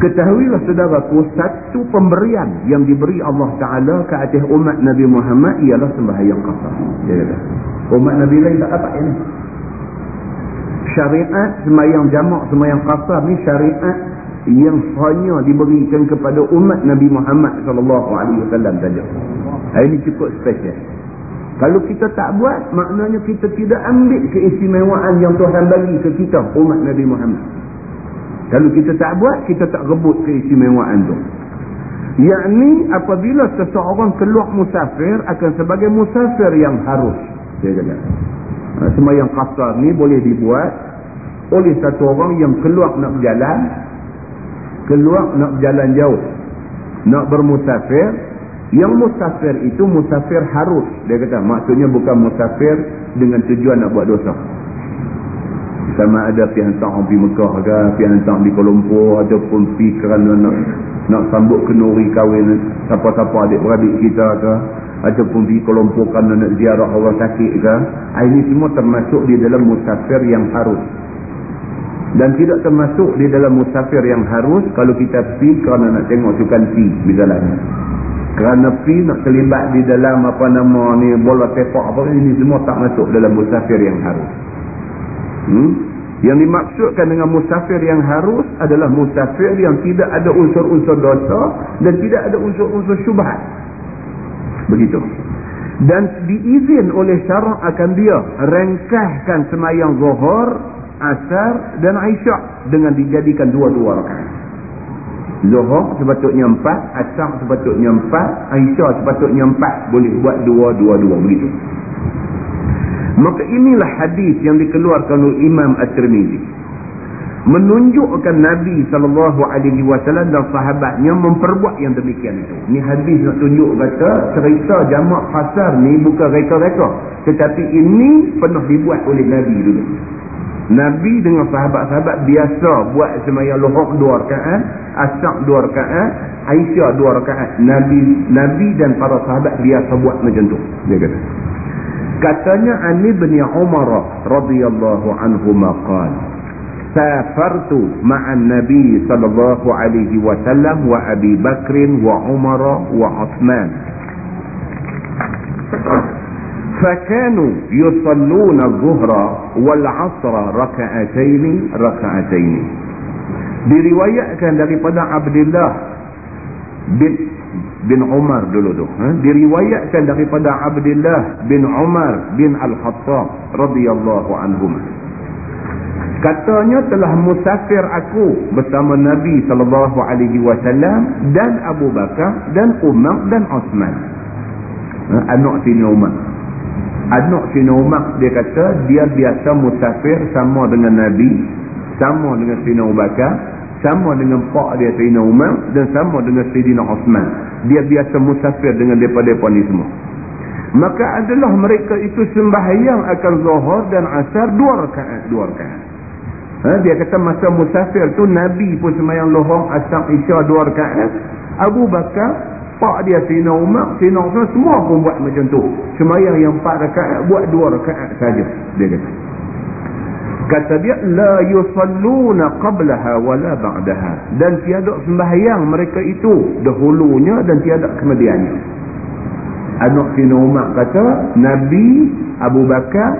Ketahuilah saudaraku, satu pemberian yang diberi Allah Ta'ala ke atas umat Nabi Muhammad ialah sembahyang qasar. Dia kata. Umat Nabi lain tak dapat ini. Syariat sembahyang jamak, sembahyang qasar ni syariat yang hanya diberikan kepada umat Nabi Muhammad SAW saja. Ini cukup spesial. Kalau kita tak buat, maknanya kita tidak ambil keistimewaan yang Tuhan bagi ke kita, umat Nabi Muhammad. Kalau kita tak buat, kita tak rebut keistimewaan tu. Yang ni apabila seseorang keluar musafir akan sebagai musafir yang harus. Dia kata. Ha, semua yang kasar ni boleh dibuat oleh satu orang yang keluar nak berjalan. Keluar nak berjalan jauh. Nak bermusafir. Yang musafir itu musafir harus. Dia kata maksudnya bukan musafir dengan tujuan nak buat dosa sama ada pergi hantar pergi Mekah ke pergi hantar di Kuala Lumpur ataupun pergi kerana nak nak sambut kenuri kahwin siapa-siapa adik-beradik kita ke ataupun pergi Kuala Lumpur kerana nak ziarah orang sakit ke ah, ini semua termasuk di dalam musafir yang harus dan tidak termasuk di dalam musafir yang harus kalau kita pergi kerana nak tengok sukan pi misalnya kerana pi nak terlibat di dalam apa nama ni bola sepak apa ini semua tak masuk dalam musafir yang harus Hmm? Yang dimaksudkan dengan musafir yang harus adalah musafir yang tidak ada unsur-unsur dosa dan tidak ada unsur-unsur syubhat. Begitu. Dan diizin oleh syarak akan dia rengkahkan semayang zuhur, asar dan aisyah dengan dijadikan dua-dua rakaat. Zuhur sepatutnya empat, asar sepatutnya empat, aisyah sepatutnya empat. Boleh buat dua-dua-dua begitu. Maka inilah hadis yang dikeluarkan oleh Imam At-Tirmizi. Menunjukkan Nabi SAW dan sahabatnya memperbuat yang demikian itu. Ini hadis nak tunjuk kata cerita jamak pasar ni bukan reka-reka. Tetapi ini pernah dibuat oleh Nabi dulu. Nabi dengan sahabat-sahabat biasa buat semayang lohok dua rakaat, asak dua rakaat, Aisyah dua rakaat. Nabi Nabi dan para sahabat biasa buat macam tu. Dia kata. Katanya Ali bin Umar radhiyallahu anhu maqal. Safartu ma'an Nabi sallallahu alaihi wasallam wa Abi Bakr wa Umar wa Uthman. فكانوا يصلون الظهر والعصر ركعتين ركعتين diriwayatkan daripada Abdullah bin bin Umar dulu tu. Ha? Diriwayatkan daripada Abdullah bin Umar bin Al-Khattab radhiyallahu anhum. Katanya telah musafir aku bersama Nabi sallallahu alaihi wasallam dan Abu Bakar dan Umar dan Osman. Ha? Anak sini Umar. Anak sini Umar dia kata dia biasa musafir sama dengan Nabi, sama dengan Sina Abu Bakar, sama dengan pak dia Sayyidina Umar dan sama dengan Sayyidina Osman. Dia biasa musafir dengan mereka-mereka ni semua. Maka adalah mereka itu sembahyang akan zuhur dan asar dua rakaat dua rakaat. Ha? dia kata masa musafir tu Nabi pun sembahyang zuhur asar isya dua rakaat. Abu Bakar pak dia Sayyidina Umar Sayyidina Osman semua pun buat macam tu. Sembahyang yang empat rakaat buat dua rakaat saja dia kata. Kata dia la yusalluna qablaha wala ba'daha. Dan tiada sembahyang mereka itu dahulunya dan tiada kemudiannya. Anak sina Umar kata Nabi Abu Bakar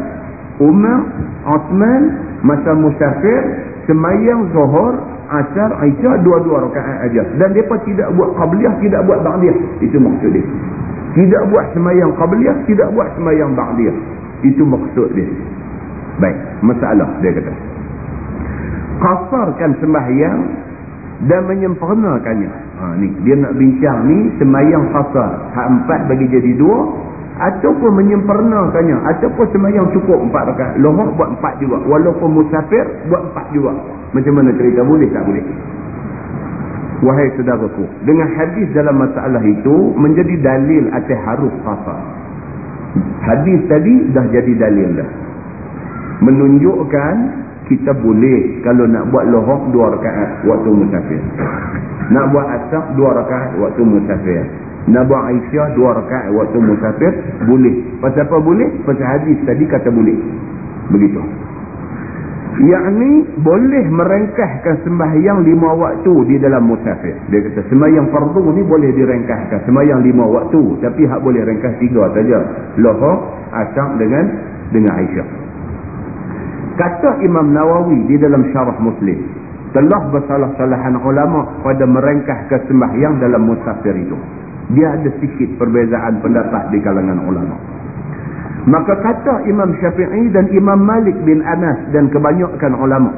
Umar Osman masa musafir sembahyang zuhur asar aisyah dua-dua rakaat aja dan depa tidak buat qabliyah tidak buat ba'diyah itu maksud dia tidak buat sembahyang qabliyah tidak buat sembahyang ba'diyah itu maksud dia Baik, masalah dia kata. Kasarkan sembahyang dan menyempurnakannya. Ha, ni, dia nak bincang ni sembahyang kasar. Hak empat bagi jadi dua. Ataupun menyempurnakannya. Ataupun sembahyang cukup empat rakaat. Lohok buat empat juga. Walaupun musafir buat empat juga. Macam mana cerita boleh tak boleh? Wahai saudaraku. Dengan hadis dalam masalah itu menjadi dalil atas harus kasar. Hadis tadi dah jadi dalil dah menunjukkan kita boleh kalau nak buat lohok dua rakaat waktu musafir nak buat asap dua rakaat waktu musafir buat Aisyah dua rakaat waktu musafir boleh. Pasal apa boleh? Pasal hadis tadi kata boleh. Begitu. Yakni boleh merengkahkan sembahyang lima waktu di dalam musafir. Dia kata sembahyang fardu ni boleh direngkahkan sembahyang lima waktu tapi hak boleh rengkah tiga saja. Lohor asam dengan dengan Aisyah. Kata Imam Nawawi di dalam syarah muslim telah bersalah-salahan ulama pada merengkahkan sembahyang dalam musafir itu dia ada sikit perbezaan pendapat di kalangan ulama. Maka kata Imam Syafi'i dan Imam Malik bin Anas dan kebanyakan ulama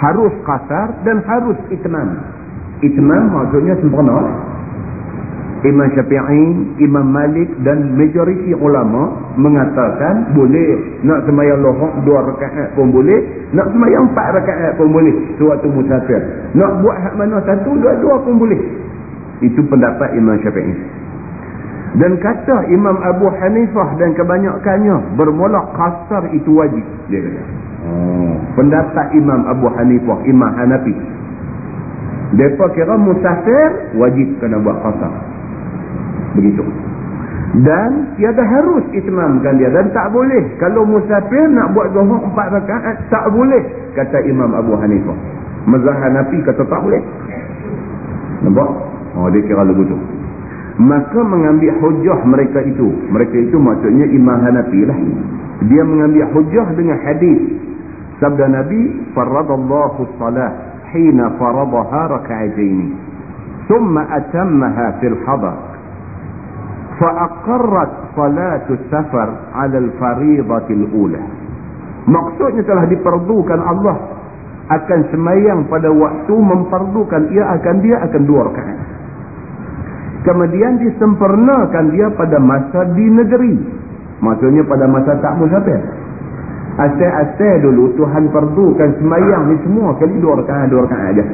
harus kasar dan harus itmam. Itmam maksudnya sempurna. Imam Syafi'i, Imam Malik dan majoriti ulama mengatakan boleh nak semayang lohok dua rakaat pun boleh, nak semayang empat rakaat pun boleh sewaktu musafir. Nak buat hak mana satu, dua-dua pun boleh. Itu pendapat Imam Syafi'i. Dan kata Imam Abu Hanifah dan kebanyakannya bermula kasar itu wajib. Dia kata. Oh. Pendapat Imam Abu Hanifah, Imam Hanafi. Mereka kira musafir wajib kena buat kasar. Begitu. Dan tiada harus itmamkan dia. Dan tak boleh. Kalau musafir nak buat zuhur empat rakaat, tak boleh. Kata Imam Abu Hanifah. Mazhab Hanafi kata tak boleh. Nampak? Oh dia kira lagu tu. Maka mengambil hujah mereka itu. Mereka itu maksudnya Imam Hanafi lah. Dia mengambil hujah dengan hadis. Sabda Nabi, Faradallahu salah hina faradaha raka'ajaini. Thumma atammaha fil hadar. Fa'aqarrat salatu safar ala al-faridatil ula. Maksudnya telah diperdukan Allah akan semayang pada waktu memperdukan ia akan dia akan dua rakaat kemudian disempurnakan dia pada masa di negeri. Maksudnya pada masa tak musafir asal-asal dulu Tuhan perdukan semayang ni semua kali dua rakaat dua rakaat aja.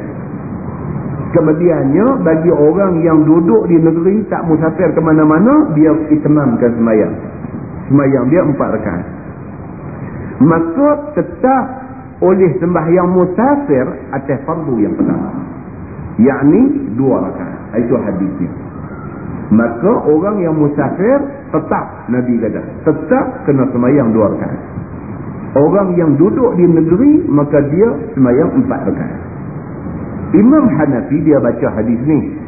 Kemudiannya bagi orang yang duduk di negeri tak musafir ke mana-mana dia itmamkan semayang. Semayang dia empat rakaat. Maka tetap oleh sembahyang musafir atas fardu yang pertama. Yakni dua rakaat. Itu hadisnya maka orang yang musafir tetap Nabi kata tetap kena semayang dua rakaat. Orang yang duduk di negeri maka dia semayang empat rakaat. Imam Hanafi dia baca hadis ni.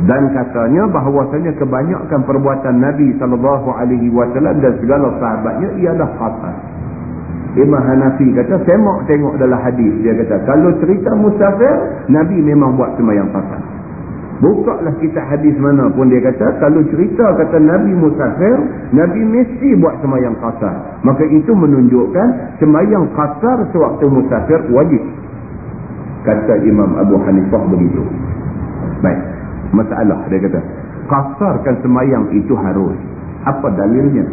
Dan katanya bahawasanya kebanyakan perbuatan Nabi SAW dan segala sahabatnya ialah khatas Imam Hanafi kata semak tengok dalam hadis. Dia kata kalau cerita musafir Nabi memang buat semayang khatas Bukalah kita hadis mana pun dia kata, kalau cerita kata Nabi Musafir, Nabi mesti buat semayang kasar. Maka itu menunjukkan semayang kasar sewaktu Musafir wajib. Kata Imam Abu Hanifah begitu. Baik, masalah dia kata. Kasarkan semayang itu harus. Apa dalilnya?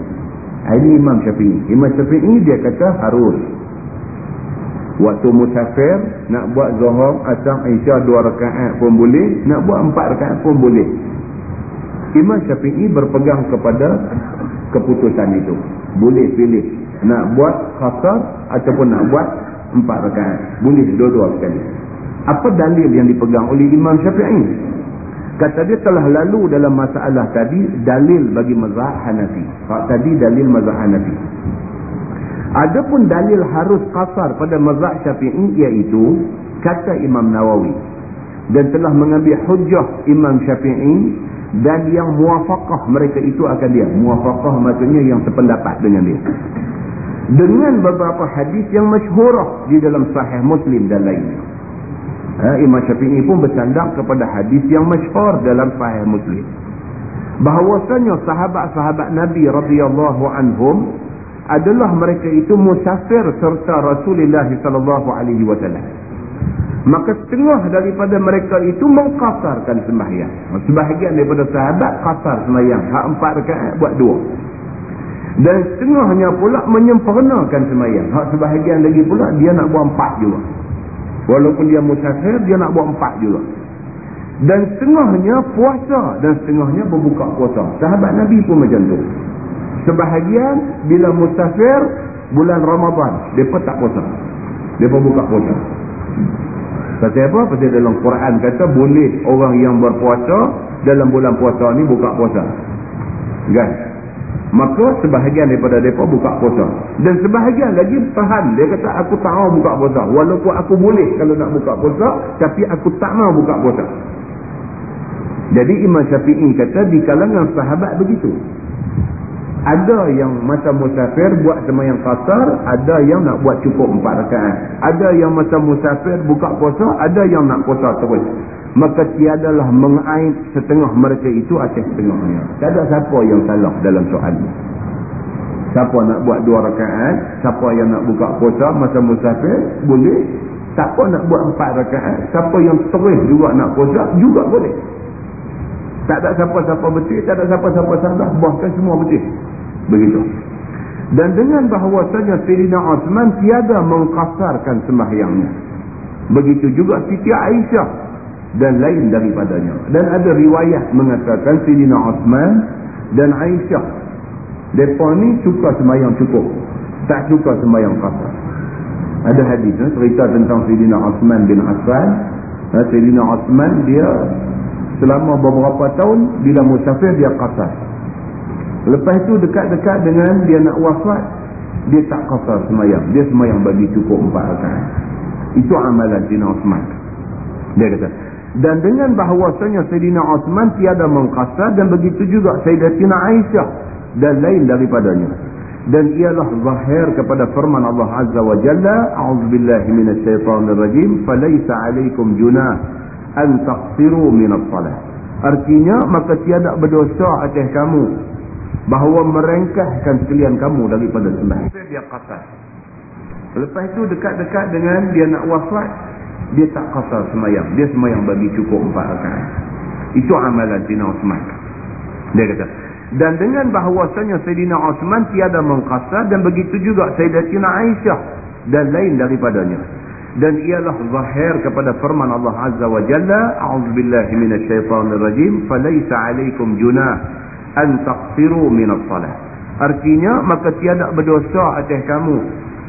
Ini Imam Syafi'i. Imam Syafi'i dia kata harus. Waktu musafir, nak buat zuhur, asam, isya dua rakaat pun boleh. Nak buat empat rakaat pun boleh. Imam Syafi'i berpegang kepada keputusan itu. Boleh pilih. Nak buat khasar ataupun nak buat empat rakaat. Boleh dua-dua sekali. Apa dalil yang dipegang oleh Imam Syafi'i? Kata dia telah lalu dalam masalah tadi dalil bagi mazhab Hanafi. Tadi dalil mazhab Hanafi. Adapun dalil harus kasar pada mazhab syafi'i iaitu kata Imam Nawawi dan telah mengambil hujah Imam Syafi'i dan yang muafakah mereka itu akan dia. Muafakah maksudnya yang sependapat dengan dia. Dengan beberapa hadis yang masyhurah di dalam sahih Muslim dan lainnya. Ha, Imam Syafi'i pun bersandar kepada hadis yang masyhur dalam sahih Muslim. Bahawasanya sahabat-sahabat Nabi radhiyallahu anhum adalah mereka itu musafir serta Rasulullah sallallahu alaihi wasallam. Maka setengah daripada mereka itu mengkasarkan sembahyang. Sebahagian daripada sahabat kasar sembahyang. Hak empat rakaat buat dua. Dan setengahnya pula menyempurnakan sembahyang. Hak sebahagian lagi pula dia nak buat empat juga. Walaupun dia musafir dia nak buat empat juga. Dan setengahnya puasa dan setengahnya berbuka puasa. Sahabat Nabi pun macam tu sebahagian bila musafir bulan Ramadan. Mereka tak puasa. Mereka buka puasa. Pasal apa? Pasal dalam Quran kata boleh orang yang berpuasa dalam bulan puasa ni buka puasa. Kan? Maka sebahagian daripada mereka buka puasa. Dan sebahagian lagi tahan. Dia kata aku tak mau buka puasa. Walaupun aku boleh kalau nak buka puasa tapi aku tak mau buka puasa. Jadi Imam Syafi'i kata di kalangan sahabat begitu ada yang masa musafir buat semayang kasar ada yang nak buat cukup empat rakaat ada yang masa musafir buka puasa ada yang nak puasa terus maka tiadalah mengaib setengah mereka itu atas setengahnya. Tak ada siapa yang salah dalam soal ini. Siapa nak buat dua rakaat, siapa yang nak buka puasa masa musafir, boleh. Siapa nak buat empat rakaat, siapa yang terus juga nak puasa, juga boleh. Tak ada siapa-siapa betul, tak ada siapa-siapa salah, bahkan semua betul. Begitu. Dan dengan bahawasanya Sayyidina Osman tiada mengkasarkan sembahyangnya. Begitu juga Siti Aisyah dan lain daripadanya. Dan ada riwayat mengatakan Sayyidina Osman dan Aisyah. Mereka ni suka semayang cukup. Tak suka semayang kasar. Ada hadis eh, cerita tentang Sayyidina Osman bin Affan. Eh, Sayyidina Osman dia selama beberapa tahun bila musafir dia kasar. Lepas itu dekat-dekat dengan dia nak wafat. Dia tak kasar semayang. Dia semayang bagi cukup empat rakaat. Itu amalan Sayyidina Osman. Dia kata, dan dengan bahawasanya Sayyidina Osman tiada mengkasar dan begitu juga Sayyidatina Aisyah dan lain daripadanya dan ialah zahir kepada firman Allah Azza wa Jalla a'udzubillahi minasyaitonirrajim falaysa 'alaikum junah an taqsiru minas salat artinya maka tiada berdosa atas kamu bahawa merengkahkan sekalian kamu daripada sembahyang dia kata lepas itu dekat-dekat dengan dia nak wafat dia tak kasar semayang. Dia semayang bagi cukup empat rakaat. Itu amalan Sayyidina Osman. Dia kata. Dan dengan bahawasanya Sayyidina Osman tiada mengkasar dan begitu juga Sayyidatina Aisyah dan lain daripadanya. Dan ialah zahir kepada firman Allah Azza wa Jalla. A'udzubillahi minasyaitanirrajim. Falaysa alaikum junah an taqsiru minas salat. Artinya maka tiada berdosa atas kamu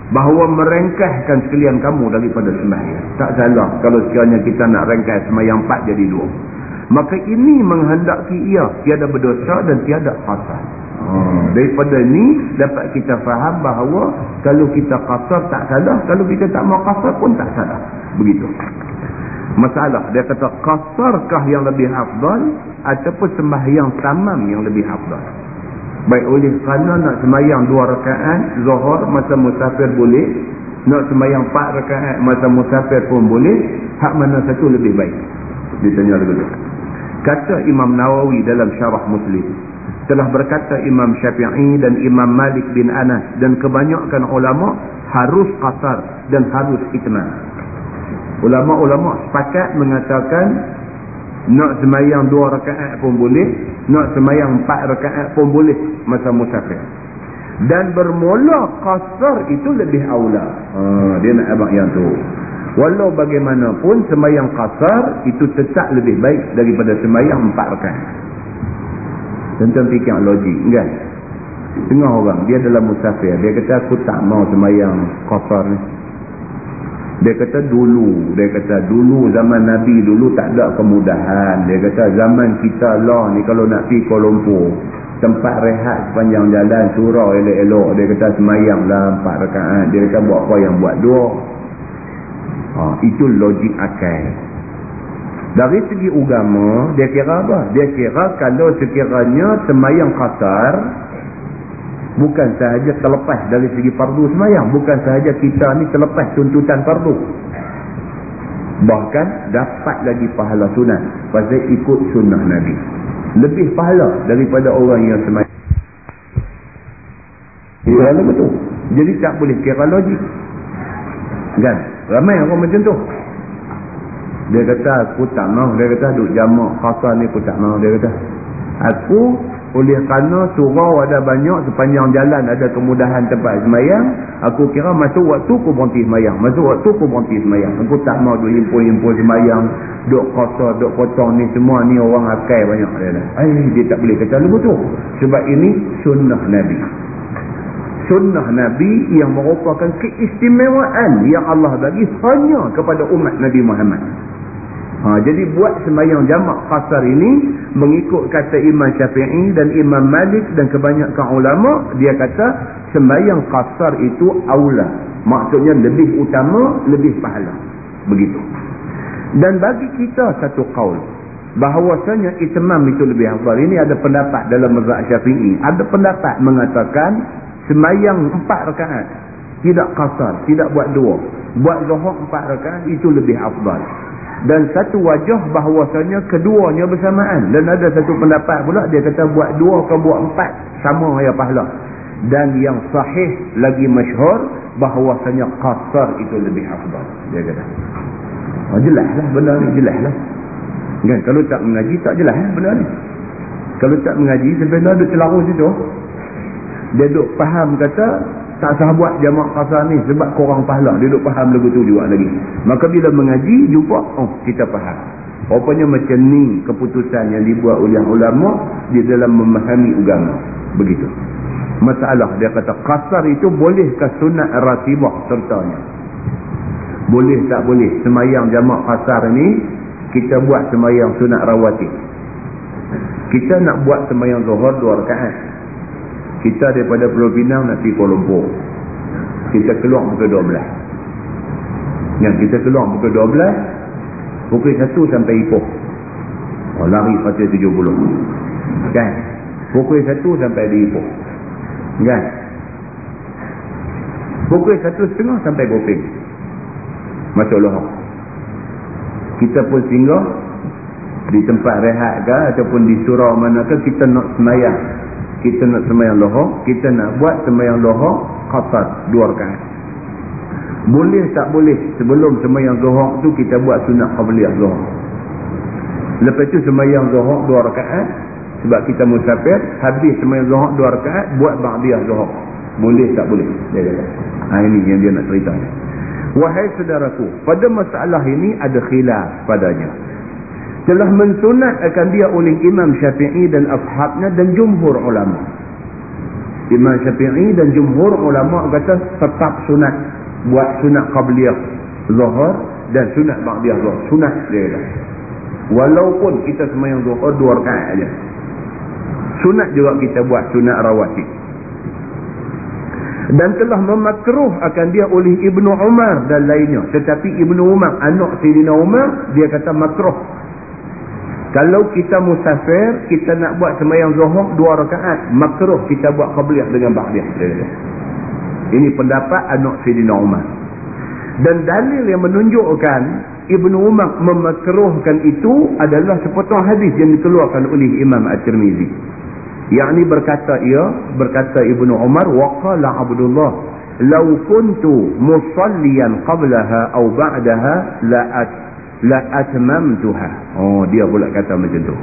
bahawa merengkahkan sekalian kamu daripada sembahyang. Tak salah kalau sekiranya kita nak rengkah sembahyang empat jadi dua. Maka ini menghendaki ia tiada berdosa dan tiada kasar. Hmm. Daripada ini dapat kita faham bahawa kalau kita kasar tak salah, kalau kita tak mau kasar pun tak salah. Begitu. Masalah, dia kata kasarkah yang lebih hafdal ataupun sembahyang tamam yang lebih hafdal baik oleh kerana nak semayang dua rakaat zuhur masa musafir boleh. Nak semayang empat rakaat masa musafir pun boleh. Hak mana satu lebih baik? Ditanya dulu kata Imam Nawawi dalam syarah muslim telah berkata Imam Syafi'i dan Imam Malik bin Anas dan kebanyakan ulama harus kasar dan harus itman ulama-ulama sepakat mengatakan nak semayang dua rakaat pun boleh. Nak semayang empat rakaat pun boleh. Masa musafir. Dan bermula kasar itu lebih awla. Ha, dia nak abang yang tu. Walau bagaimanapun semayang kasar itu tetap lebih baik daripada semayang empat rakaat. Tentang fikir logik kan? Tengah orang dia dalam musafir. Dia kata aku tak mau semayang kasar ni. Dia kata dulu, dia kata dulu zaman Nabi dulu tak ada kemudahan. Dia kata zaman kita lah ni kalau nak pergi Kuala Lumpur, tempat rehat sepanjang jalan, surau elok-elok. Dia kata semayang lah empat rekaat. Dia kata buat apa yang buat dua. Ha, itu logik akal. Dari segi agama, dia kira apa? Dia kira kalau sekiranya semayang kasar, bukan sahaja terlepas dari segi fardu semayang. Bukan sahaja kita ni terlepas tuntutan fardu. Bahkan dapat lagi pahala sunat. Pasal ikut sunnah Nabi. Lebih pahala daripada orang yang semayang. Kerana betul. Jadi tak boleh kira logik kan? Ramai orang macam tu. Dia kata aku tak mahu dia kata duduk jamak khasar ni aku tak mahu dia kata aku oleh kerana surau ada banyak sepanjang jalan ada kemudahan tempat semayang aku kira masuk waktu aku berhenti semayang masuk waktu aku berhenti semayang. Aku tak mau duk himpun-himpun semayang duk kotor, duk potong ni semua ni orang akai banyak dia dia tak boleh kata lebih tu. Sebab ini sunnah Nabi. Sunnah Nabi yang merupakan keistimewaan yang Allah bagi hanya kepada umat Nabi Muhammad Ha, jadi buat sembahyang jamak kasar ini mengikut kata Imam Syafi'i dan Imam Malik dan kebanyakan ulama dia kata sembahyang kasar itu aula. Maksudnya lebih utama, lebih pahala. Begitu. Dan bagi kita satu kaul bahawasanya itmam itu lebih afdal. Ini ada pendapat dalam mazhab Syafi'i. Ada pendapat mengatakan sembahyang empat rakaat tidak kasar, tidak buat dua. Buat zuhur empat rakaat itu lebih afdal dan satu wajah bahawasanya keduanya bersamaan. Dan ada satu pendapat pula dia kata buat dua ke buat empat sama ya pahala. Dan yang sahih lagi masyhur bahawasanya qasar itu lebih afdal. Dia kata oh, jelas lah benda ni jelas lah. Kan kalau tak mengaji tak jelas lah benda ni. Kalau tak mengaji sebenarnya ada celarus itu dia duk faham kata tak sah buat jamak kasar ni sebab korang pahala. Dia duduk faham lagu tu juga lagi. Maka bila mengaji jumpa oh kita faham. Rupanya macam ni keputusan yang dibuat oleh ulama di dalam memahami agama. Begitu. Masalah dia kata kasar itu bolehkah sunat ratibah sertanya boleh tak boleh? Semayang jamak kasar ni kita buat semayang sunat rawatib. Kita nak buat semayang zuhur dua rakaat kita daripada Pulau Pinang nak pergi Kuala Lumpur. Kita keluar pukul 12 yang kita keluar pukul 12 pukul 1 sampai Ipoh oh, lari pasal 70 kan? Pukul 1 sampai di Ipoh kan? Pukul 1 setengah sampai Gopeng masuk lohok kita pun singgah di tempat rehat ke ataupun di surau manakah kita nak semayang kita nak semayang lohok kita nak buat semayang lohok khatat dua rakaat boleh tak boleh sebelum semayang lohok tu kita buat sunat qabliyah lohok lepas tu semayang lohok dua rakaat sebab kita musafir habis semayang lohok dua rakaat buat ba'diyah lohok boleh tak boleh? Dia kata. Ha, ini yang dia nak cerita wahai saudaraku pada masalah ini ada khilaf padanya telah mensunat akan dia oleh Imam Syafi'i dan ashabnya dan jumhur ulama. Imam Syafi'i dan jumhur ulama kata tetap sunat buat sunat qabliyah zuhur dan sunat ba'diyah zuhur. Sunat dia kata. Walaupun kita semayang zuhur dua rakaat aja. Sunat juga kita buat sunat rawatib. Dan telah memakruh akan dia oleh Ibnu Umar dan lainnya. Tetapi Ibnu Umar, anak Sayyidina Umar, dia kata makruh kalau kita musafir, kita nak buat semayang zuhur dua rakaat, makruh kita buat qabliyah dengan ba'diyah. Ini pendapat anak Sayyidina Umar. Dan dalil yang menunjukkan Ibnu Umar memakruhkan itu adalah sepotong hadis yang dikeluarkan oleh Imam At-Tirmizi. Yang ini berkata ia, berkata Ibnu Umar, waqala Abdullah, "Lau kuntu musalliyan qablaha aw ba'daha la la atmamtuha. Oh dia pula kata macam tu.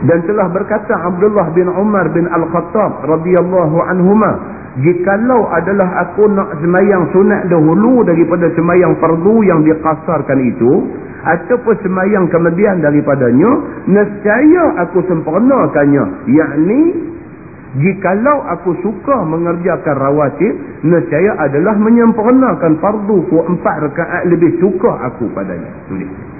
Dan telah berkata Abdullah bin Umar bin Al-Khattab radhiyallahu anhuma jikalau adalah aku nak semayang sunat dahulu daripada semayang fardu yang dikasarkan itu ataupun semayang kemudian daripadanya nescaya aku sempurnakannya. Yakni jikalau aku suka mengerjakan rawatib nescaya adalah menyempurnakan fardu ku empat rakaat lebih suka aku padanya. Tulis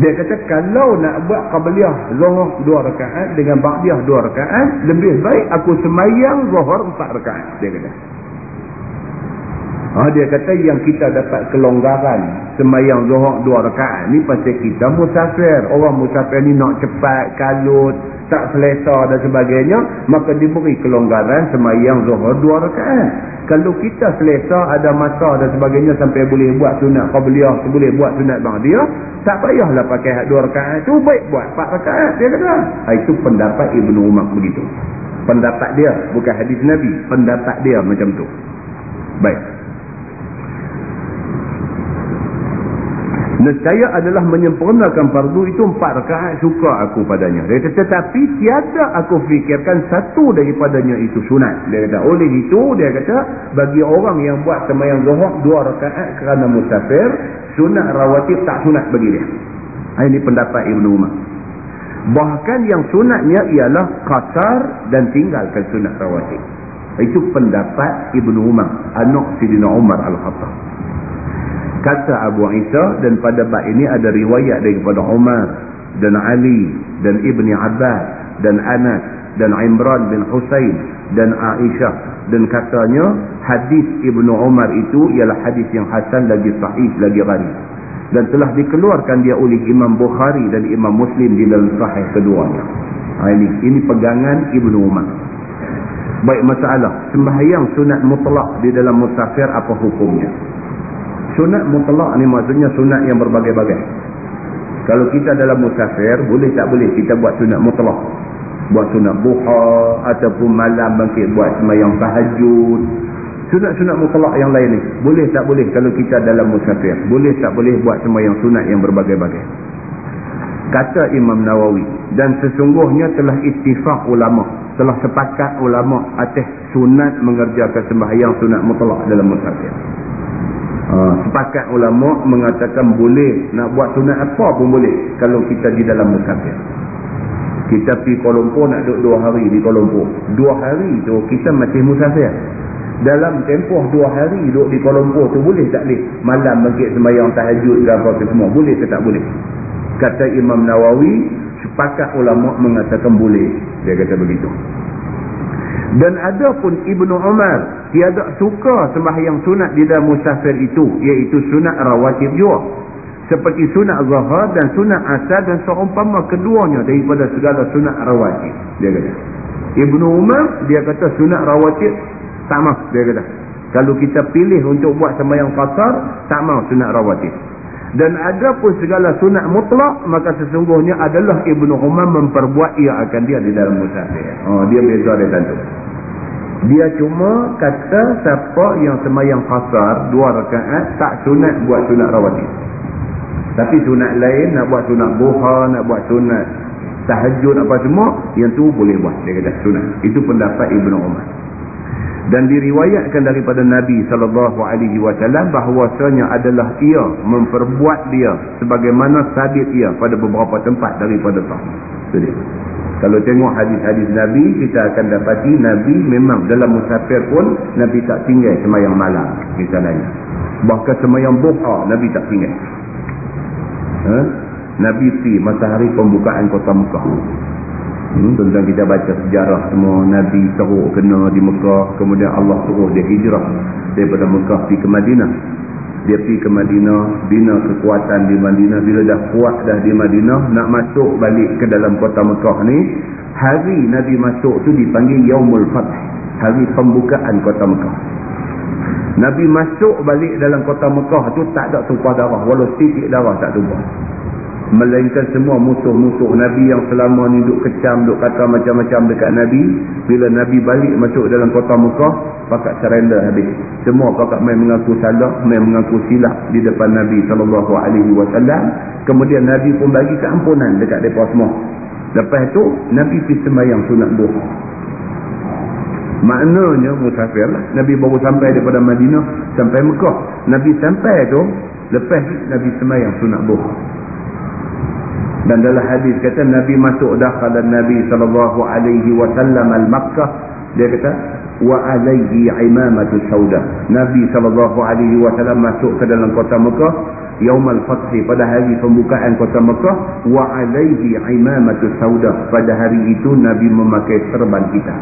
dia kata kalau nak buat qabliyah zuhur dua rakaat dengan ba'diyah dua rakaat, lebih baik aku semayang zuhur empat rakaat. Dia kata. Ha, dia kata yang kita dapat kelonggaran semayang zuhur dua rakaat ni pasal kita musafir. Orang musafir ni nak cepat, kalut, tak selesa dan sebagainya. Maka diberi kelonggaran semayang zuhur dua rakaat. Kalau kita selesa, ada masa dan sebagainya sampai boleh buat sunat qabliyah, boleh buat sunat ba'diyah, tak payahlah pakai dua rakaat tu, baik buat empat rakaat. Dia kata. Ha, itu pendapat Ibnu Umar begitu. Pendapat dia, bukan hadis Nabi. Pendapat dia macam tu. Baik. Nescaya adalah menyempurnakan fardu itu empat rakaat suka aku padanya. Dia kata, tetapi tiada aku fikirkan satu daripadanya itu sunat. Dia kata, oleh itu dia kata, bagi orang yang buat semayang zuhur dua rakaat kerana musafir, sunat rawatib tak sunat bagi dia. Ini pendapat Ibn Umar. Bahkan yang sunatnya ialah kasar dan tinggalkan sunat rawatib. Itu pendapat Ibn Umar. Anak Sidina Umar Al-Khattab. Kata Abu Isa dan pada bab ini ada riwayat daripada Umar dan Ali dan Ibni Abbas dan Anas dan Imran bin Husain dan Aisyah. Dan katanya hadis Ibnu Umar itu ialah hadis yang hasan lagi sahih lagi gharib. Dan telah dikeluarkan dia oleh Imam Bukhari dan Imam Muslim di dalam sahih keduanya. Ha, ini ini pegangan Ibnu Umar. Baik masalah sembahyang sunat mutlak di dalam musafir apa hukumnya sunat mutlak ni maksudnya sunat yang berbagai-bagai. Kalau kita dalam musafir boleh tak boleh kita buat sunat mutlak? Buat sunat buha ataupun malam bangkit buat sembahyang tahajud. Sunat-sunat mutlak yang lain ni boleh tak boleh kalau kita dalam musafir? Boleh tak boleh buat sembahyang sunat yang berbagai-bagai? Kata Imam Nawawi dan sesungguhnya telah ittifaq ulama telah sepakat ulama atas sunat mengerjakan sembahyang sunat mutlak dalam musafir ha, sepakat ulama mengatakan boleh nak buat sunat apa pun boleh kalau kita di dalam musafir. Kita pergi Kuala Lumpur nak duduk dua hari di Kuala Lumpur. Dua hari tu kita masih musafir. Dalam tempoh dua hari duduk di Kuala Lumpur tu boleh tak boleh? Malam bangkit sembahyang tahajud dan apa semua boleh ke tak boleh? Kata Imam Nawawi sepakat ulama mengatakan boleh. Dia kata begitu dan ada pun Ibnu Umar tiada suka sembahyang sunat di dalam musafir itu iaitu sunat rawatib juga. Seperti sunat zahar dan sunat asar dan seumpama keduanya daripada segala sunat rawatib dia kata. Ibnu Umar dia kata sunat rawatib sama dia kata. Kalau kita pilih untuk buat sembahyang qasar sama sunat rawatib dan ada pun segala sunat mutlak maka sesungguhnya adalah Ibnu Umar memperbuat ia akan dia di dalam musafir oh dia beza dia tentu dia cuma kata siapa yang sembahyang qasar dua rakaat tak sunat buat sunat rawatib tapi sunat lain nak buat sunat buha, nak buat sunat tahajud apa semua, yang tu boleh buat. Dia kata sunat. Itu pendapat Ibn Umar. Dan diriwayatkan daripada Nabi SAW bahawasanya adalah ia memperbuat dia sebagaimana sabit ia pada beberapa tempat daripada dia. Kalau tengok hadis-hadis Nabi, kita akan dapati Nabi memang dalam musafir pun Nabi tak tinggal semayang malam misalnya. Bahkan semayang buha Nabi tak tinggal ha? Nabi pergi masa hari pembukaan kota Mekah hmm, tentang kita baca sejarah semua Nabi teruk kena di Mekah kemudian Allah suruh dia hijrah daripada Mekah pergi ke Madinah dia pergi ke Madinah bina kekuatan di Madinah bila dah kuat dah di Madinah nak masuk balik ke dalam kota Mekah ni hari Nabi masuk tu dipanggil Yaumul Fath hari pembukaan kota Mekah Nabi masuk balik dalam kota Mekah tu tak ada tumpah darah. Walau titik darah tak tumpah. Melainkan semua musuh-musuh Nabi yang selama ni duk kecam, duk kata macam-macam dekat Nabi. Bila Nabi balik masuk dalam kota Mekah, pakat surrender habis. Semua pakat main mengaku salah, main mengaku silap di depan Nabi SAW. Kemudian Nabi pun bagi keampunan dekat mereka semua. Lepas tu, Nabi pergi sembahyang sunat duha. Maknanya musafir lah. Nabi baru sampai daripada Madinah sampai Mekah. Nabi sampai tu lepas Nabi semayang sunat buh. Dan dalam hadis kata Nabi masuk dakhal Nabi sallallahu alaihi wasallam al-Makkah dia kata wa alaihi imamatu sauda. Nabi sallallahu alaihi wasallam masuk ke dalam kota Mekah yaum al-fath pada hari pembukaan kota Mekah wa alaihi imamatu sauda. Pada hari itu Nabi memakai serban hitam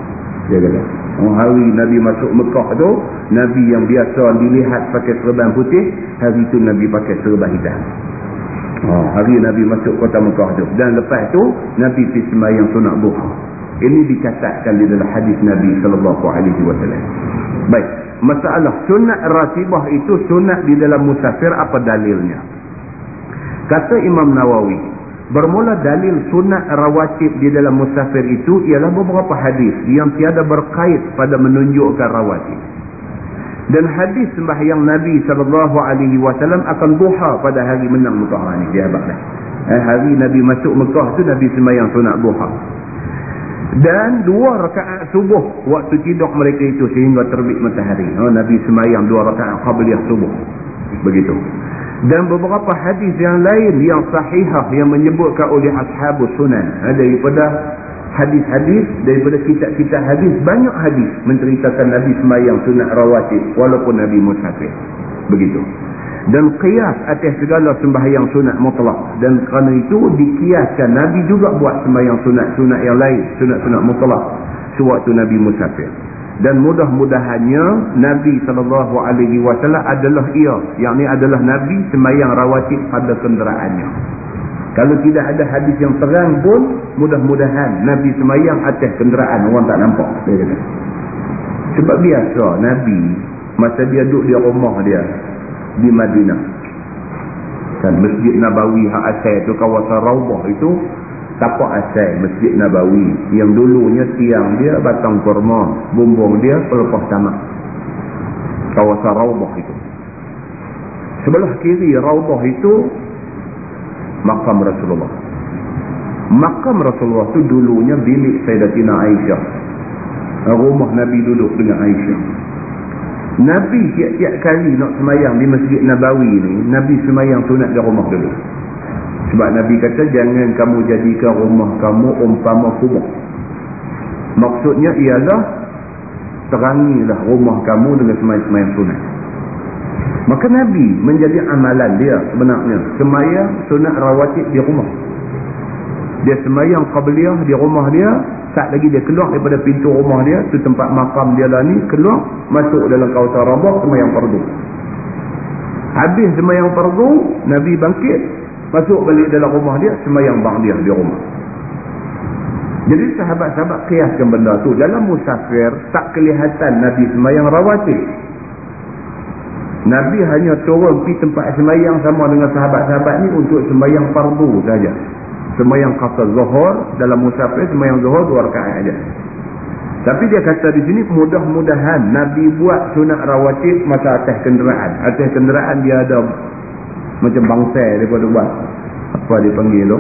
dia kata oh, hari Nabi masuk Mekah tu Nabi yang biasa dilihat pakai serban putih hari tu Nabi pakai serban hitam oh, hari Nabi masuk kota Mekah tu. Dan lepas tu Nabi pergi sembahyang sunat buha ini dicatatkan di dalam hadis Nabi SAW baik masalah sunat rasibah itu sunat di dalam musafir apa dalilnya? Kata Imam Nawawi Bermula dalil sunat rawatib di dalam musafir itu ialah beberapa hadis yang tiada berkait pada menunjukkan rawatib. Dan hadis sembahyang Nabi SAW akan duha pada hari menang mutahara ni. Dia abad Eh, hari Nabi masuk Mekah tu Nabi sembahyang sunat duha. Dan dua rakaat subuh waktu tidur mereka itu sehingga terbit matahari. Oh, Nabi sembahyang dua rakaat qabliyah subuh. Begitu dan beberapa hadis yang lain yang sahihah yang menyebutkan oleh ashabus sunan ha, daripada hadis-hadis daripada kitab-kitab hadis. Banyak hadis menceritakan Nabi semayang sunat rawatib walaupun Nabi musafir. Begitu. Dan qiyas atas segala sembahyang sunat mutlak. Dan kerana itu dikiaskan Nabi juga buat sembahyang sunat-sunat yang lain sunat-sunat mutlak sewaktu Nabi musafir. Dan mudah-mudahannya Nabi SAW adalah ia yang ini adalah Nabi sembahyang rawatib pada kenderaannya kalau tidak ada hadis yang terang pun mudah-mudahan Nabi sembahyang atas kenderaan orang tak nampak sebab biasa Nabi masa dia duduk di rumah dia di Madinah. Dan Masjid Nabawi hak asal itu kawasan Raubah itu tapak asal Masjid Nabawi yang dulunya tiang dia batang kurma, bumbung dia pelepas tamak. Kawasan Raubah itu. Sebelah kiri Raubah itu makam Rasulullah. Makam Rasulullah itu dulunya bilik Sayyidatina Aisyah. Rumah Nabi duduk dengan Aisyah. Nabi tiap-tiap kali nak semayang di Masjid Nabawi ni, Nabi semayang sunat di rumah dulu. Sebab Nabi kata, jangan kamu jadikan rumah kamu umpama kubur. Maksudnya ialah, terangilah rumah kamu dengan semayang-semayang sunat. Maka Nabi menjadi amalan dia sebenarnya. Semayang sunat rawatib di rumah. Dia semayang qabliyah di rumah dia, tak lagi dia keluar daripada pintu rumah dia tu tempat makam dia lah ni keluar masuk dalam kawasan rabah semayang fardu. Habis semayang fardu Nabi bangkit masuk balik dalam rumah dia semayang dia di rumah. Jadi sahabat-sahabat kiaskan benda tu. Dalam musafir tak kelihatan Nabi semayang rawatib Nabi hanya turun pergi tempat semayang sama dengan sahabat-sahabat ni untuk semayang fardu saja semayang kata zuhur dalam musafir semayang zuhur dua rakaat aja. Tapi dia kata di sini mudah-mudahan Nabi buat sunat rawatib masa atas kenderaan. Atas kenderaan dia ada macam bangsa daripada buat. Apa dia panggil tu?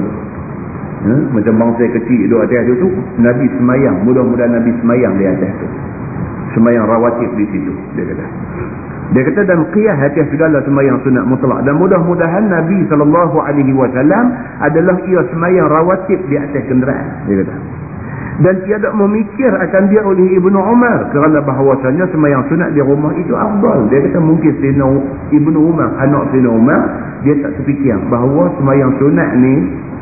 Ha? Macam bangsa kecil duduk atas tu, tu. Nabi semayang. Mudah-mudahan Nabi semayang di atas tu. Semayang rawatib di situ. Dia kata. Dia kata dan qiyah hati segala semayang sunat mutlak. Dan mudah-mudahan Nabi SAW adalah ia semayang rawatib di atas kenderaan. Dia kata. Dan tiada memikir akan dia oleh Ibnu Umar. Kerana bahawasanya semayang sunat di rumah itu afdal. Dia kata mungkin Sina Ibnu Umar, anak Sina Umar, dia tak terfikir bahawa semayang sunat ni,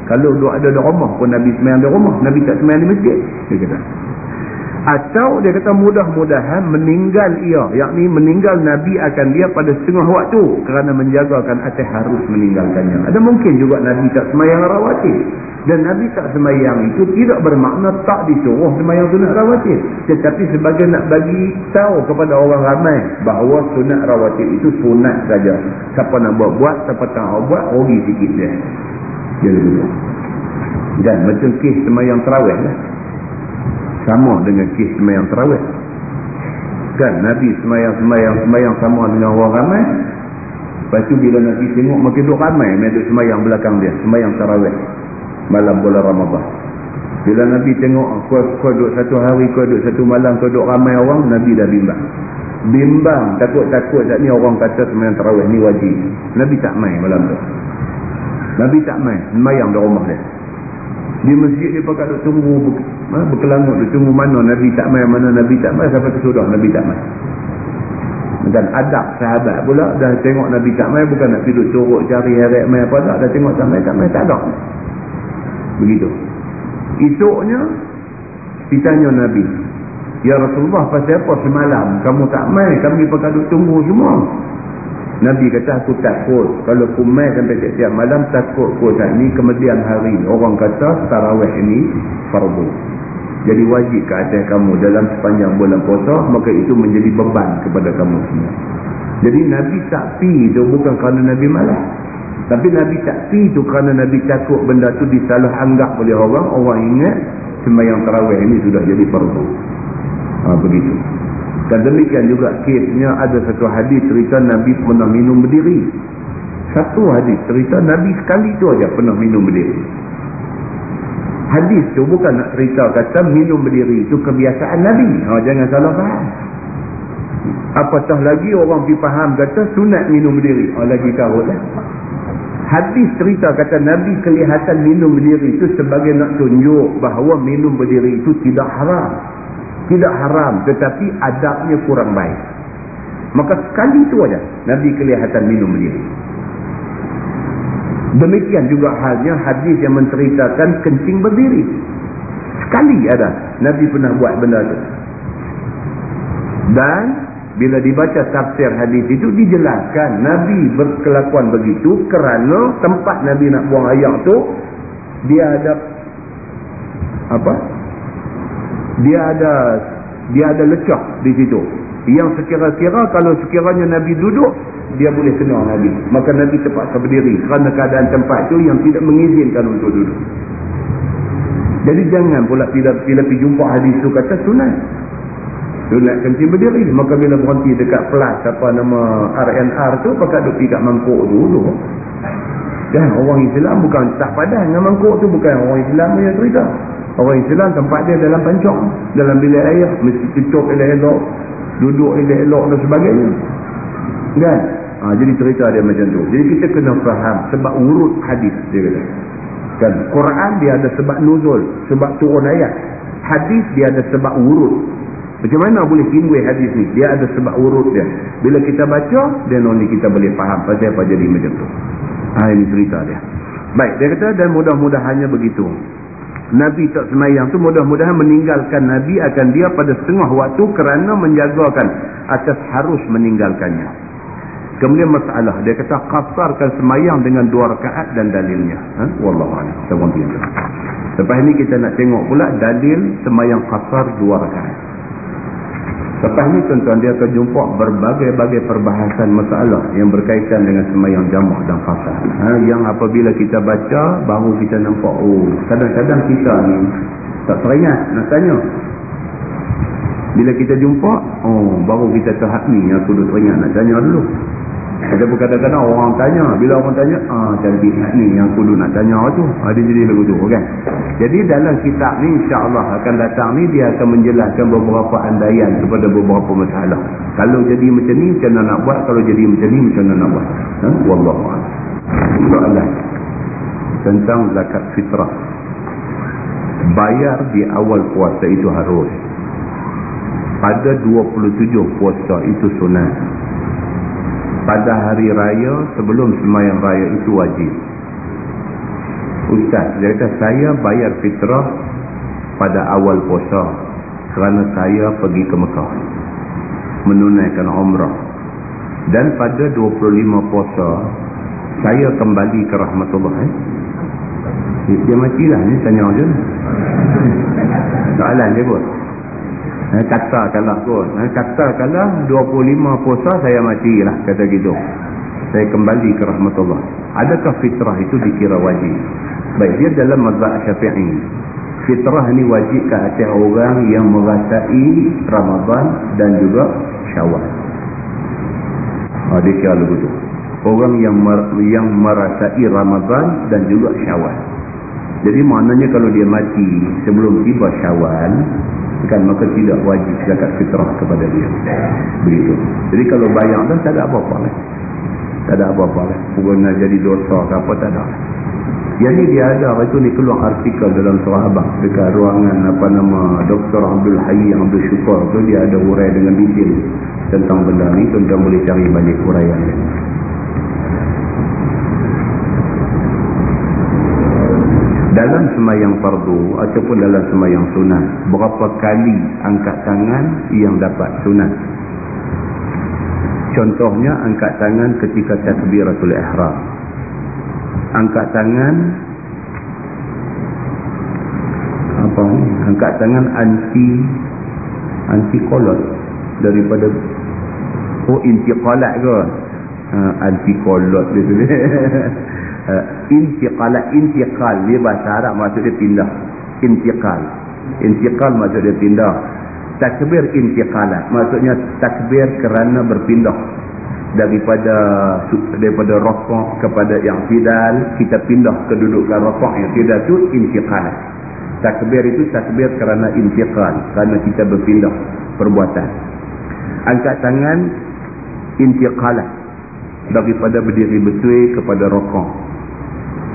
kalau ada di rumah pun Nabi semayang di rumah. Nabi tak semayang di masjid. Dia kata. Atau dia kata mudah-mudahan meninggal ia. Yakni meninggal Nabi akan dia pada setengah waktu. Kerana menjagakan atas harus meninggalkannya. Ada mungkin juga Nabi tak semayang rawatib. Dan Nabi tak semayang itu tidak bermakna tak disuruh semayang sunat rawatib. Tetapi sebagai nak bagi tahu kepada orang ramai. Bahawa sunat rawatib itu sunat saja. Siapa nak buat-buat, siapa tak nak buat, rugi sikit dia. Jadi begitu. Dan macam kes semayang terawih lah sama dengan kes semayang terawih. Kan Nabi semayang-semayang semayang sama dengan orang ramai. Lepas tu bila Nabi tengok makin duduk ramai duduk semayang belakang dia semayang terawih malam bulan Ramadhan. Bila Nabi tengok kau, kau duduk satu hari kau duduk satu malam kau duduk ramai orang Nabi dah bimbang. Bimbang takut-takut saat ni orang kata semayang terawih ni wajib. Nabi tak main malam tu. Nabi tak main semayang di rumah dia di masjid dia pakai duk tunggu ha, berkelangut duk tunggu mana Nabi tak main mana Nabi tak main sampai ke sudah Nabi tak main dan adab sahabat pula dah tengok Nabi tak main bukan nak duduk curuk cari heret main apa tak dah tengok main tak main tak ada. Begitu. Esoknya ditanya Nabi Ya Rasulullah pasal apa semalam? Kamu tak main kami pakai duk tunggu semua Nabi kata aku takut kalau aku main sampai tiap-tiap malam takut aku tak ni kemudian hari orang kata tarawih ini fardu jadi wajib ke atas kamu dalam sepanjang bulan puasa maka itu menjadi beban kepada kamu semua. Jadi Nabi tak pi itu bukan kerana Nabi malas. Tapi Nabi tak pi itu kerana Nabi takut benda tu disalah anggap oleh orang. Orang ingat sembahyang tarawih ini sudah jadi fardu ha, begitu dan demikian juga kisnya ada satu hadis cerita Nabi pernah minum berdiri. Satu hadis cerita Nabi sekali tu aja pernah minum berdiri. Hadis tu bukan nak cerita kata minum berdiri itu kebiasaan Nabi. Ha, jangan salah faham. Apatah lagi orang pergi faham kata sunat minum berdiri. Ha, lagi karut lah. Hadis cerita kata Nabi kelihatan minum berdiri itu sebagai nak tunjuk bahawa minum berdiri itu tidak haram tidak haram tetapi adabnya kurang baik Maka sekali itu aja Nabi kelihatan minum berdiri. Demikian juga halnya hadis yang menceritakan kencing berdiri. Sekali ada Nabi pernah buat benda itu. Dan bila dibaca tafsir hadis itu dijelaskan Nabi berkelakuan begitu kerana tempat Nabi nak buang air tu dia ada apa? Dia ada dia ada lecak di situ. Yang sekira-kira kalau sekiranya Nabi duduk dia boleh kena Nabi. Maka Nabi terpaksa berdiri kerana keadaan tempat itu yang tidak mengizinkan untuk duduk. Jadi jangan pula bila bila pergi jumpa hadis itu kata sunat. Sunat kencing berdiri. Maka bila berhenti dekat plus apa nama RNR tu pakat duduk kat mangkuk tu duduk. Dan orang Islam bukan tak padan dengan mangkuk tu bukan orang Islam yang cerita. Orang Islam tempat dia dalam pancong, dalam bilik air, mesti tutup elok-elok, duduk elok-elok dan sebagainya. Kan? Ha, jadi cerita dia macam tu. Jadi kita kena faham sebab urut hadis dia kata. Kan? Quran dia ada sebab nuzul, sebab turun ayat. Hadis dia ada sebab urut. Macam mana boleh timbul hadis ni? Dia ada sebab urut dia. Bila kita baca, dia nanti kita boleh faham pasal apa jadi macam tu. Ha, ini cerita dia. Baik, dia kata dan mudah-mudahannya begitu. Nabi tak semayang tu mudah-mudahan meninggalkan Nabi akan dia pada setengah waktu kerana menjagakan atas harus meninggalkannya. Kemudian masalah dia kata kasarkan semayang dengan dua rakaat dan dalilnya. Ha? Wallahualam. Lepas ini kita nak tengok pula dalil semayang kasar dua rakaat. Lepas ini tuan-tuan dia akan jumpa berbagai-bagai perbahasan masalah yang berkaitan dengan semayang jamak dan kasar. Ha? Yang apabila kita baca baru kita nampak oh kadang-kadang kita ni tak teringat nak tanya. Bila kita jumpa, oh baru kita tahap ni yang duduk teringat nak tanya dulu. Ada pun kadang-kadang orang tanya. Bila orang tanya, ah cantik ni yang kudu nak tanya tu. Ada ah, jadi lagu tu. Kan? Jadi dalam kitab ni insyaAllah akan datang ni dia akan menjelaskan beberapa andaian kepada beberapa masalah. Kalau jadi macam ni macam mana nak buat. Kalau jadi macam ni macam mana nak buat. Ha? Wallahu'ala. Soalan. Tentang zakat fitrah. Bayar di awal puasa itu harus. Pada 27 puasa itu sunat pada hari raya sebelum semayang raya itu wajib. Ustaz, dia kata saya bayar fitrah pada awal puasa kerana saya pergi ke Mekah menunaikan umrah. Dan pada 25 puasa saya kembali ke rahmatullah. Eh? Dia matilah ni tanya je. Soalan dia pun. Katakanlah. Eh, katakanlah 25 puasa saya matilah kata gitu. Saya kembali ke rahmatullah. Adakah fitrah itu dikira wajib? Baik, dia dalam mazhab syafi'i. Fitrah ini wajib ke atas orang yang merasai Ramadan dan juga syawal. Ha, dia kira begitu. Orang yang mer yang merasai Ramadan dan juga syawal. Jadi maknanya kalau dia mati sebelum tiba syawal, kan maka tidak wajib zakat fitrah kepada dia. Begitu. Jadi kalau bayar dah tak ada apa-apa lah. Tak ada apa-apa lah. Nak jadi dosa ke apa tak ada. Ni dia ada itu ni keluar artikel dalam surah abang dekat ruangan apa nama Dr. Abdul Hayy Abdul Syukur. Tu dia ada hurai dengan detail tentang benda ni. Tuan-tuan boleh cari balik huraian dia dalam semayang fardu ataupun dalam semayang sunat berapa kali angkat tangan yang dapat sunat contohnya angkat tangan ketika takbiratul ihram. Angkat tangan apa ni? Angkat tangan anti anti kolot. Daripada oh intiqalat ke? Uh, anti kolot dia tu uh, intiqalah intiqal. Dia bahasa Arab maksud dia pindah. Intiqal. Intiqal maksud dia pindah. Takbir intiqalat. Maksudnya takbir kerana berpindah. Daripada daripada rokok kepada yang fidal kita pindah kedudukan rokok yang tidak itu intiqalat. Takbir itu takbir kerana intiqal kerana kita berpindah perbuatan. Angkat tangan intiqalat. Daripada berdiri betul kepada rokok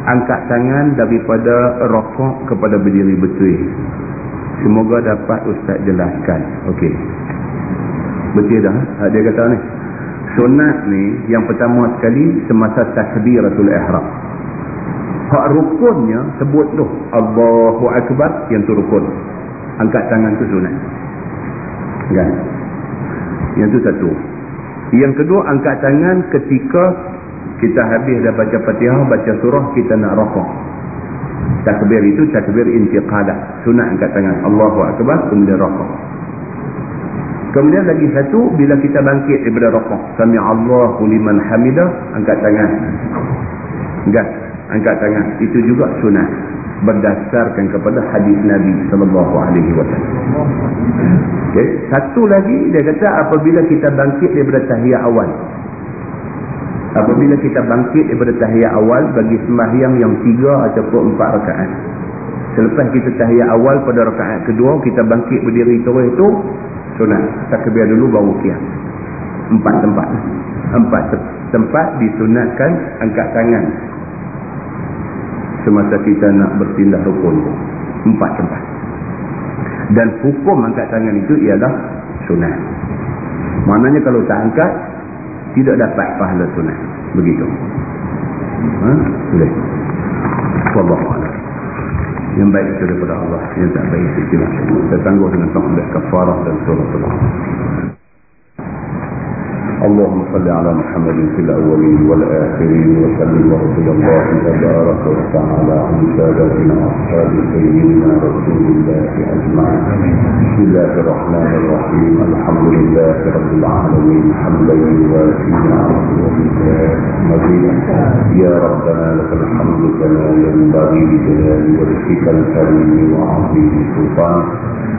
angkat tangan daripada rokok kepada berdiri betul. Semoga dapat Ustaz jelaskan. Okey. Betul dah? Ha, dia kata ni. sunat ni yang pertama sekali semasa takbiratul ihram hak rukunnya sebut tu Allahu Akbar yang tu rukun angkat tangan tu sunat kan yang tu satu yang kedua angkat tangan ketika kita habis dah baca fatihah baca surah kita nak rokok takbir itu takbir intiqadah sunat angkat tangan Allahu Akbar kemudian rokok Kemudian lagi satu, bila kita bangkit daripada rokok. Sami Allahu liman hamidah, angkat tangan. Enggak, angkat tangan. Itu juga sunnah. Berdasarkan kepada hadis Nabi sallallahu alaihi wasallam. Okay. Satu lagi, dia kata apabila kita bangkit daripada tahiyat awal. Apabila kita bangkit daripada tahiyat awal bagi sembahyang yang tiga ataupun empat rakaat. Selepas kita tahiyat awal pada rakaat kedua, kita bangkit berdiri terus itu, sunat. Takbir dulu baru kiam. Empat tempat. Empat tempat disunatkan angkat tangan. Semasa kita nak bertindak rukun empat tempat. Dan hukum angkat tangan itu ialah sunat. Maknanya kalau tak angkat tidak dapat pahala sunat. Begitu. Ha? boleh. Wallahualam yang baik itu daripada Allah. Yang tak baik itu saya tangguh dengan ta'ambil kafarah dan surah Allah اللهم صل على محمد في الأولين والآخرين وسلم ورسول الله تبارك وتعالى عن سادتنا أصحاب سيدنا رسول الله أجمعين. بسم الله الرحمن الرحيم. الحمد لله رب العالمين. حمدا يوافي نعمه مزيدا. يا ربنا لك الحمد كما ينبغي لجلال وجهك الكريم وعظيم سلطانك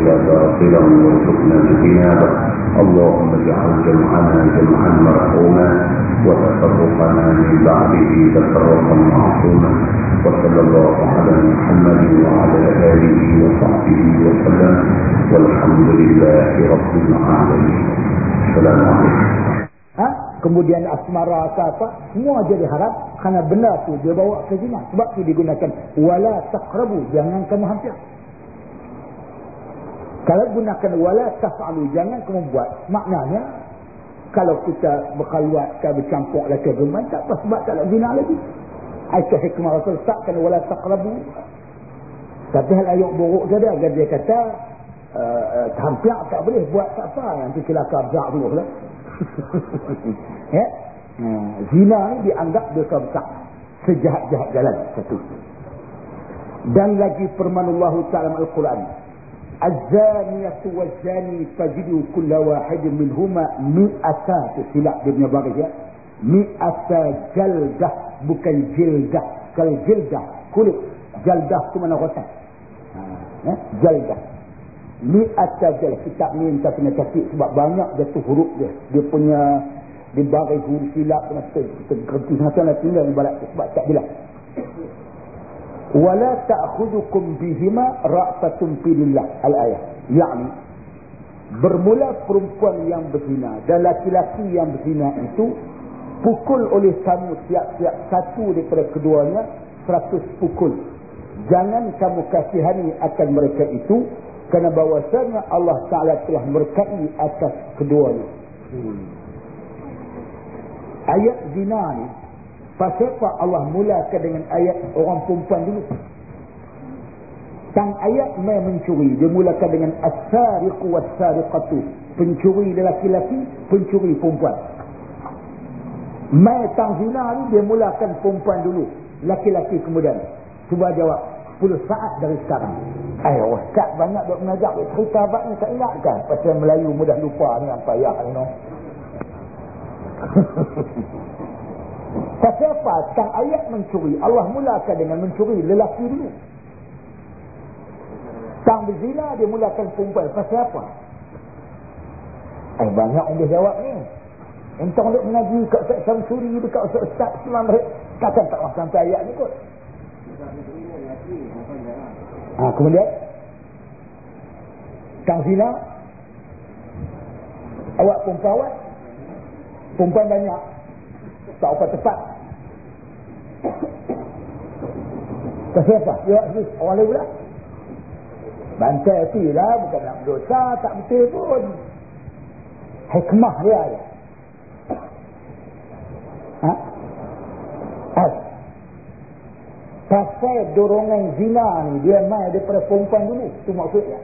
باطلا وارزقنا اجتنابه اللهم اجعل جمعنا جمعا مرحوما وتفرقنا من بعده تفرقا معصوما وصلى الله على محمد وعلى آله وصحبه وسلم والحمد لله رب العالمين السلام عليكم? Kemudian asmara apa, semua jadi haram kerana benda tu dia bawa ke zina. Sebab tu digunakan wala taqrabu, jangan kamu hampir. Kalau gunakan wala taf'alu jangan kamu buat. Maknanya kalau kita berkhaluat ke bercampur lagi geman tak apa sebab tak nak zina lagi. Aisyah hikmah Rasul takkan wala taqrabu. Tapi hal ayat buruk saja agar dia kata uh, uh, hampir tak boleh buat tak apa. Nanti kelakar besar dulu lah. ya? Hmm, zina dianggap dosa besar. Sejahat-jahat jalan. Satu. Dan lagi firman Allah Ta'ala Al-Quran. الزانية والزاني فجدوا كل واحد منهما مئة silap dia punya baris ya mi'ata jaldah bukan jildah kalau jildah kulit jaldah tu mana rotan ha, eh? jaldah mi'ata jaldah kitab ni kita kena cakap sebab banyak dia tu huruf dia dia punya di baris huruf silap kita, kita gerti sangat tinggal ibarat sebab tak jelas wala ta'khudukum bihima ra'fatun fillah al-ayah. Yakni bermula perempuan yang berzina dan laki-laki yang berzina itu pukul oleh kamu tiap-tiap satu daripada keduanya seratus pukul. Jangan kamu kasihani akan mereka itu kerana bahawasanya Allah Ta'ala telah berkati atas keduanya. Hmm. ayat zina ni Pasal apa Allah mulakan dengan ayat orang perempuan dulu? Tang ayat mai mencuri, dia mulakan dengan as-sariqu was-sariqatu. Pencuri lelaki-lelaki, pencuri perempuan. Mai tang zina ni dia mulakan perempuan dulu, laki-laki kemudian. Cuba jawab 10 saat dari sekarang. Eh, ustaz banyak dok mengajar cerita abad ni tak ingat kan? Pasal Melayu mudah lupa ni apa ya, you know. Pasal apa? Tang ayat mencuri. Allah mulakan dengan mencuri lelaki dulu. Tang berzina dia mulakan perempuan. Pasal apa? Eh banyak yang dia jawab ni. Entah nak mengaji kat Ustaz Syamsuri, dekat Ustaz Ustaz Islam, takkan tak sampai ayat ni kot. Ha, kemudian, Kang Zina, awak perempuan, perempuan banyak, tak apa tepat. Kasih apa? Ya, orang lain pula. Bantai hati lah, bukan nak berdosa, tak betul pun. Hikmah dia ada. Ha? Ha? Pasal dorongan zina ni, dia main daripada perempuan dulu. Itu maksudnya.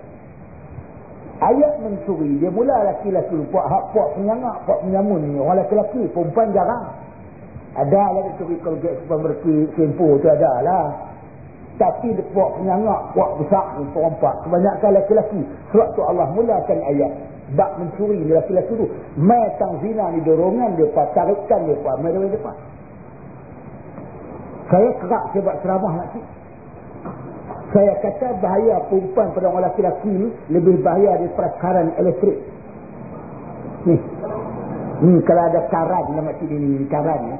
Ayat mencuri, dia mula laki-laki. Puak hak, puak penyangak, puak penyamun ni. Orang laki-laki, perempuan jarang. Ada lah dia curi kolgate, supermerki, sempo tu ada lah. Tapi dia buat penyangak, buat besar ni, perempuan. Kebanyakan laki-laki. Sebab tu Allah mulakan ayat. Bak mencuri ni laki-laki tu. Mai tang zina ni dorongan dia, tarikan dia, mai dari depan. Saya kerak sebab ceramah nak Saya kata bahaya perempuan pada orang laki-laki ni lebih bahaya daripada karan elektrik. Ni. Ni kalau ada karan dalam sini ni, karan ni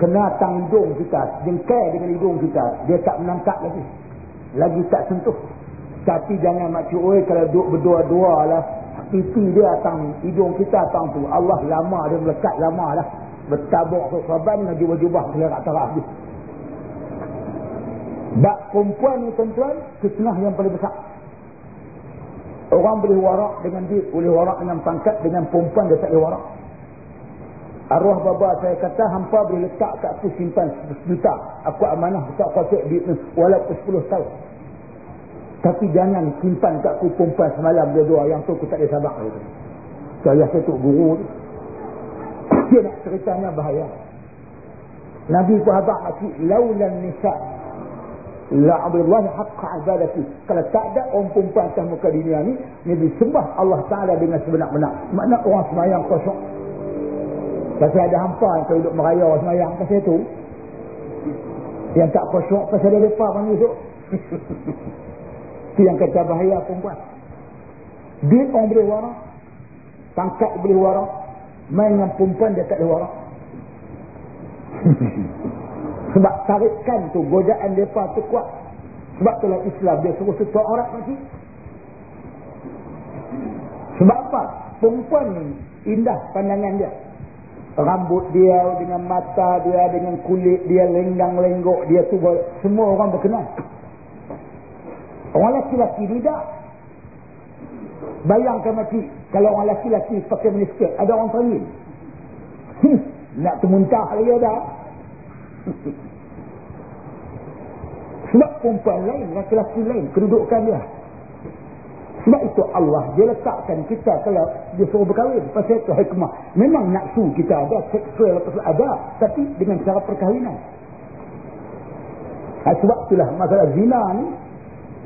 kena tang hidung kita. Jengkai dengan hidung kita. Dia tak menangkap lagi. Lagi tak sentuh. Tapi jangan makcik oi kalau duduk berdua-dua lah pipi dia tang hidung kita tang tu. Allah lama dia melekat lama lah. Bertabuk ke saban dengan jubah-jubah kelerak tarah habis. Bak perempuan ni tuan-tuan kesenah yang paling besar. Orang boleh warak dengan dia boleh warak dengan pangkat dengan perempuan dia tak boleh warak Arwah baba saya kata hampa boleh letak kat aku simpan juta. Aku amanah besar kosek duit ni walaupun 10 tahun. Tapi jangan simpan kat aku perempuan semalam dia dua yang tu aku tak ada sabar. Saya saya tu guru. Dia nak ceritanya bahaya. Nabi pun habak mati. Laulan nisa. La abdullahi haqqa ibadati. Kalau tak ada orang perempuan atas muka dunia ni. Nabi sembah Allah Ta'ala dengan sebenar-benar. Makna orang semayang kosong. Pasal ada hampa yang kau duduk meraya semayang pasal itu. Yang tak kosong pasal dia lepas panggil tu. Itu yang kata bahaya perempuan. Duit orang boleh warak. Tangkap boleh warak. Main dengan perempuan dia tak boleh warak. Sebab tarikan tu, godaan mereka tu kuat. Sebab tu lah Islam dia suruh tutup orang mati. Sebab apa? Perempuan ni indah pandangan dia rambut dia dengan mata dia dengan kulit dia lenggang lenggok dia tu semua orang berkenal orang laki-laki tidak bayangkan mati. Kalau orang laki-laki pakai miniskirt ada orang teringin. Hmm, nak termuntah lagi ada sebab perempuan lain laki-laki lain kedudukan dia sebab itu Allah dia letakkan kita kalau dia suruh berkahwin. Pasal itu hikmah. Memang nafsu kita ada, seksual ada. Tapi dengan cara perkahwinan. Ha, sebab itulah masalah zina ni.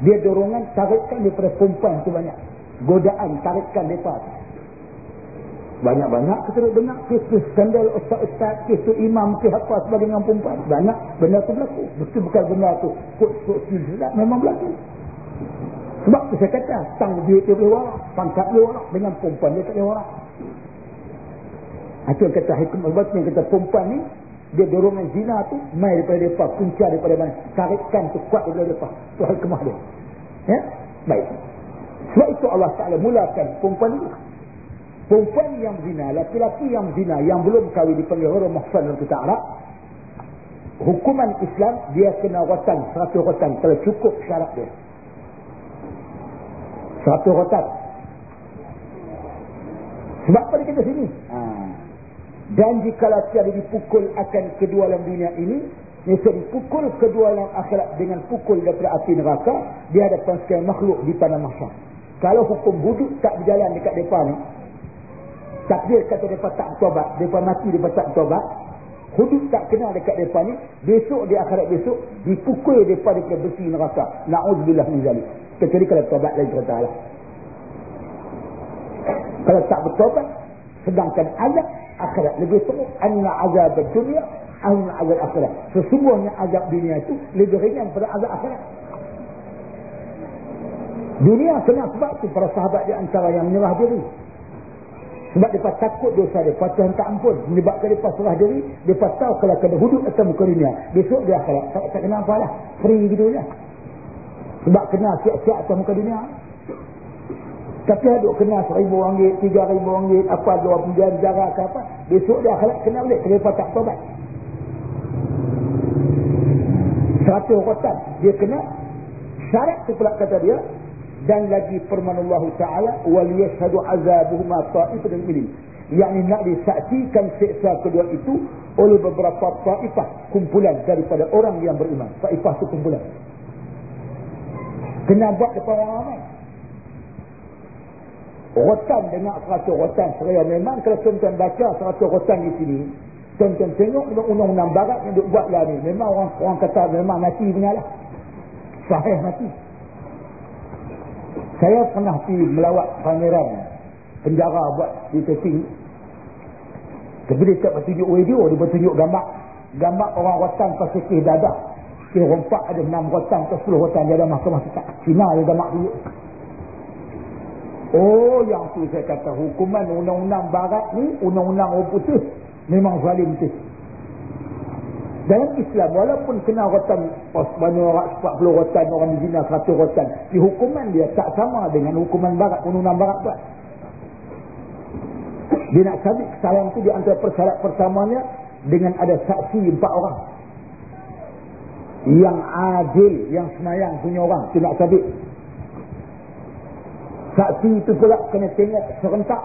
Dia dorongan tarikkan daripada perempuan tu banyak. Godaan tarikkan daripada tu. Banyak-banyak kita dengar kes-kes skandal ustaz-ustaz, kes tu imam, kes apa sebagai dengan perempuan. Banyak benda tu berlaku. Mesti bukan benda tu. Kut-kut memang berlaku. Sebab tu saya kata, tang duit dia boleh warak, pangkat dia warak, dengan perempuan dia tak boleh warak. Itu yang kata hikmah Al-Batu yang kata perempuan ni, dia dorongan zina tu, mai daripada mereka, punca daripada mana, tarikan tu kuat daripada mereka. Itu hikmah dia. Ya? Baik. Sebab itu Allah Ta'ala mulakan perempuan itu. Perempuan yang zina, laki-laki yang zina, yang belum kahwin dipanggil orang mahsan dalam kita Arab, hukuman Islam, dia kena rotan, seratus rotan, kalau cukup syarat dia. Satu rotan. Sebab apa dia kata sini? Ha. Dan jika tiada dipukul akan kedua alam dunia ini, Nisa dipukul kedua alam akhirat dengan pukul daripada api neraka di hadapan sekian makhluk di tanah mahsyar. Kalau hukum wuduk tak berjalan dekat mereka ni, takdir kata mereka tak bertobat, mereka mati mereka tak bertobat, hudud tak kenal dekat mereka ni, besok di akhirat besok, dipukul mereka daripada besi neraka. Na'udzubillah min zalik kecuali kalau tobat lagi kepada Allah kalau tak bertobat sedangkan azab akhirat lebih teruk anna azab dunia anna azab akhirat sesungguhnya azab dunia itu lebih ringan pada azab akhirat dunia kena sebab itu para sahabat di antara yang menyerah diri Sebab mereka takut dosa dia. Tuhan tak ampun. Menyebabkan mereka serah diri. Mereka tahu kalau kena hudud atas muka dunia. Besok dia akhirat. Tak, tak kena apa lah. Free gitu je. Sebab kena siap-siap atas muka dunia. Tapi ada kena seribu ringgit, tiga ribu ringgit, apa, dua puluh jarak ke apa. Besok dia akhirat kena balik. Kenapa tak tobat? Seratus rotan. Dia kena. Syarat tu pula kata dia dan lagi firman Allah Ta'ala وَلِيَشْهَدُ عَذَابُهُمَا طَائِفَةً مِنِهِمْ yakni nak disaksikan seksa kedua itu oleh beberapa ta'ifah kumpulan daripada orang yang beriman ta'ifah itu kumpulan kena buat depan orang ramai rotan dengar seratus rotan seraya memang kalau tuan-tuan baca seratus rotan di sini tuan-tuan tengok undang-undang barat yang buat lah ni memang orang, orang kata memang mati punya lah sahih mati saya pernah pergi melawat pameran penjara buat di testing. Tapi dia tak bertunjuk video, dia bertunjuk gambar. Gambar orang rotan pasal kih dadah. Kih rompak ada enam rotan atau sepuluh rotan. Dia ada mahkamah kita. Cina dia gambar tunjuk. Oh yang tu saya kata hukuman undang-undang barat ni, undang-undang orang putih. Memang zalim tu. Dalam Islam, walaupun kena rotan banyak orang 40 rotan, orang di zina 100 rotan, di hukuman dia tak sama dengan hukuman barat, undang barat tu. Dia nak sabit kesalahan tu di antara persyarat pertamanya dengan ada saksi empat orang. Yang adil, yang semayang punya orang, tu nak sabit. Saksi itu pula kena tengok serentak.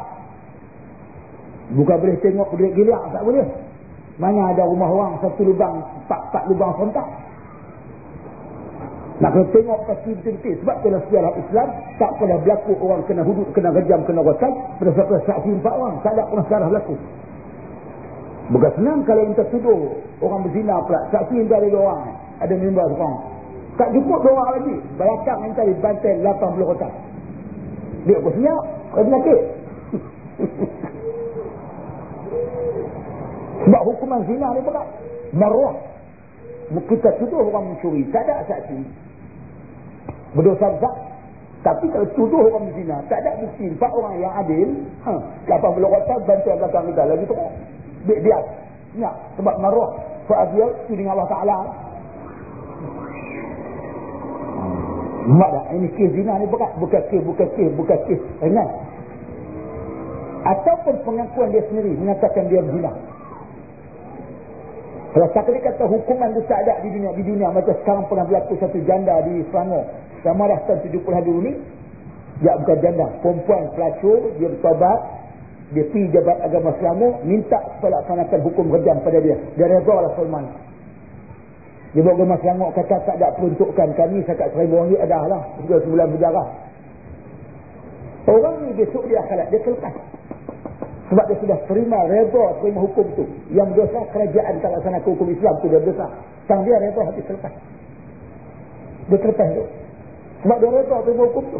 Bukan boleh tengok giliak-giliak, tak boleh. Mana ada rumah orang satu lubang, empat-empat lubang sontak. Nak kena tengok pasti betul-betul. Sebab dalam sejarah Islam, tak pernah berlaku orang kena hudud, kena rejam, kena rotan. Berdasarkan saksi empat orang. Tak ada pernah sejarah berlaku. Bukan senang kalau kita tuduh orang berzina pula. Saksi yang ada dua orang. Ada member seorang. Tak cukup dua orang lagi. Belakang yang tadi bantai 80 rotan. Dia pun siap. Kau penyakit. Sebab hukuman zina ni berat. Maruah. Kita tuduh orang mencuri. Tak ada saksi. Berdosa besar. Tapi kalau tuduh orang zina. Tak ada bukti. Empat orang yang adil. Ha, 80 rotan bantuan belakang kita. Lagi teruk. Biar. Ya, sebab maruah. Fa'adiyah. Itu dengan Allah Ta'ala. Mak dah. Ini kes zina ni berat. Bukan kes, bukan kes, bukan kes. Ingat. Ataupun pengakuan dia sendiri. Mengatakan dia berzina. Kalau tak dia kata hukuman itu tak ada di dunia. Di dunia macam sekarang pernah berlaku satu janda di Selangor. Sama dah tahun 70 hari ini. Dia bukan janda. Perempuan pelacur. Dia bertobat. Dia pergi jabat agama Selangor. Minta pelaksanakan hukum rejam pada dia. Dia reza lah Salman. Dia bawa agama Selangor kata tak ada peruntukan. Kami sakat seribu orang ada lah. Juga sebulan berjarah. Orang ni besok dia akhirat. Dia selepas. Sebab dia sudah terima reda terima hukum tu. Yang berdosa kerajaan tak laksanakan hukum Islam tu dia berdosa. Sang dia reda hati selepas. Dia terlepas tu. Sebab dia reda terima hukum tu.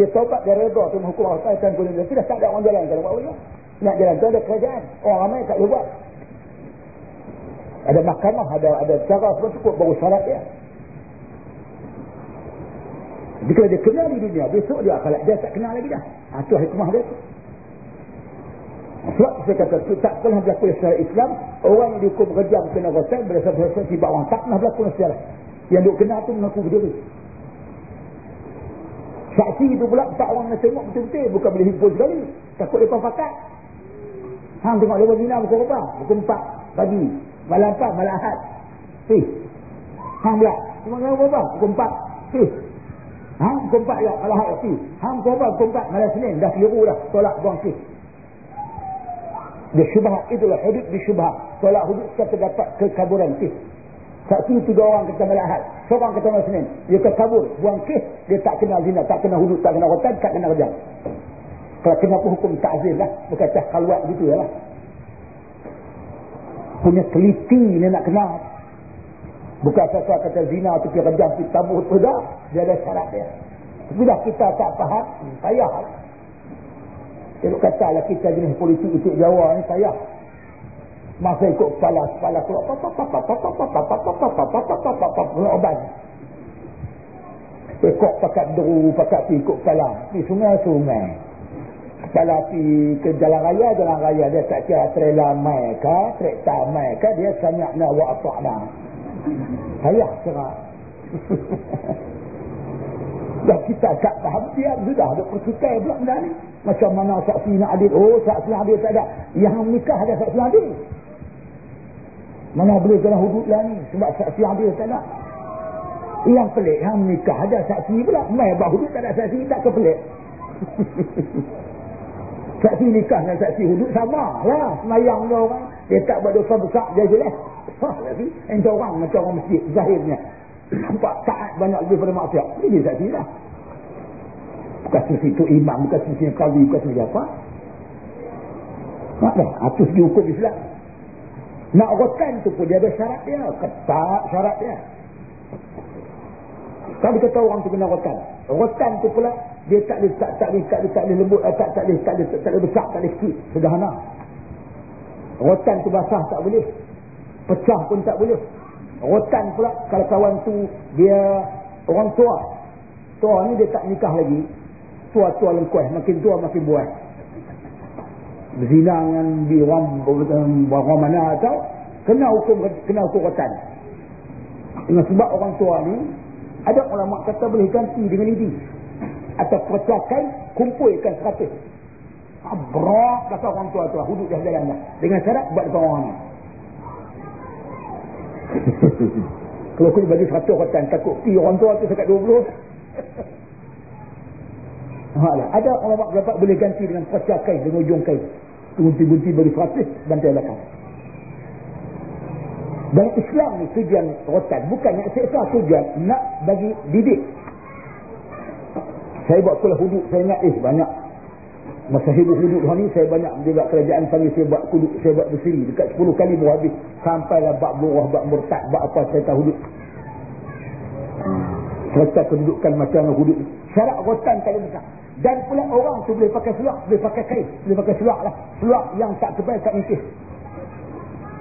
Dia taubat dia reda terima hukum Allah Ta'ala. Dia tidak tak ada orang jalan. Kalau buat boleh. Nak jalan tu ada kerajaan. Orang ramai tak boleh buat. Ada mahkamah, ada ada cara pun cukup baru syarat dia. Jika dia kenal di dunia, besok dia akal dia tak kenal lagi dah. Itu ha, hikmah dia tu. Sebab saya kata, tak pernah berlaku secara Islam, orang yang dihukum rejam kena rotan, berdasarkan tiba orang tak pernah berlaku secara. Yang duk kena tu mengaku berdiri. Saksi itu pula, tak orang yang tengok betul-betul, bukan boleh himpun sekali. Takut dia fakat. Hang tengok dia berzina pukul berapa? Pukul 4 pagi. Malam 4, malam ahad. Eh. Hang pula. Tengok dia berapa? Pukul 4. Eh. Hang pukul 4 ya, malam ahad. Eh. Hang pukul berapa? Pukul 4, malam Senin. Dah keliru dah. Tolak buang kes. Dia syubhat. Itulah hudud di syubhat. Tolak hudud kata dapat kekaburan kes. Saksi tiga orang kata malahad. Seorang kata malam Senin. Dia kekabur. Buang kes. Dia tak kenal zina. Tak kenal hudud. Tak kenal rotan. Tak kenal rejam. Kalau kenapa hukum ta'zir lah. Berkata kalwat gitu lah punya teliti dia nak kenal. Bukan sesuatu kata zina tu kira jam pergi tabuh tu dah. Dia ada syarat dia. Tapi dah kita tak faham, payah. kata katalah kita jenis politik itu Jawa ni payah. Masa ikut kepala, kepala keluar. Papa, papa, papa, papa, papa, papa, papa, papa, papa, papa, papa, Ekor pakat deru, pakat pi ikut kepala. Pi sungai, sungai kalau pergi ke jalan raya jalan raya dia tak kira trailer mai ke kereta mai ke dia sanyak nak buat apa nak. Saya kira. Dah kita tak faham dia sudah ada persukai pula benda ni. Macam mana saksi nak adil oh saksi adil tak ada. Yang nikah ada saksi adil mana boleh kena hudud lah ni? Sebab saksi adil tak ada. Yang pelik yang nikah ada saksi pula. Mai hudud tak ada saksi tak ke pelik saksi nikah dan saksi hudud sama lah. Semayang dia orang. Dia tak buat dosa besar dia jelas sah lagi. Entah orang macam orang masjid zahirnya. Nampak taat banyak lebih pada maksiat. Ini dia saksi lah. Bukan sisi itu imam bukan sisi kali bukan sisi apa. Dah atas di hukum Islam. Nak rotan tu pun dia ada syarat dia. Ketat syarat dia. Kalau kata orang tu kena rotan. Rotan tu pula dia tak boleh tak, tak tak boleh tak boleh lembut eh, tak tak boleh tak boleh tak boleh besar tak boleh sikit. Sederhana. Rotan tu basah tak boleh. Pecah pun tak boleh. Rotan pula kalau kawan tu dia orang tua. Tua ni dia tak nikah lagi. Tua-tua lengkuas makin tua makin buat berzina dengan di orang, orang mana atau kena hukum kena hukum rotan. Dengan sebab orang tua ni ada ulama kata boleh ganti dengan ini atau percakai kumpulkan seratus. Abrak kata orang tua tua hudud dah jalan dah. Dengan syarat buat depan orang ni. Kalau aku bagi seratus rotan takut pi orang tua tu sekat dua puluh. Ada orang mak dapat boleh ganti dengan percakai dengan ujung kain. Gunti-gunti bagi seratus bantai belakang. Dan Islam ni tujuan rotan. Bukan nak seksa tujuan nak bagi didik saya buat kuliah hudud saya ingat eh banyak. Masa hidup hudud ni saya banyak juga kerajaan panggil saya buat kuduk saya buat bersiri dekat 10 kali baru habis. Sampailah bak burah bak murtad bak apa saya tahu hudud. Serta kedudukan macam hudud syarat rotan tak besar. Dan pula orang tu boleh pakai seluar boleh pakai kain boleh pakai seluar lah. Seluar yang tak tebal tak nipis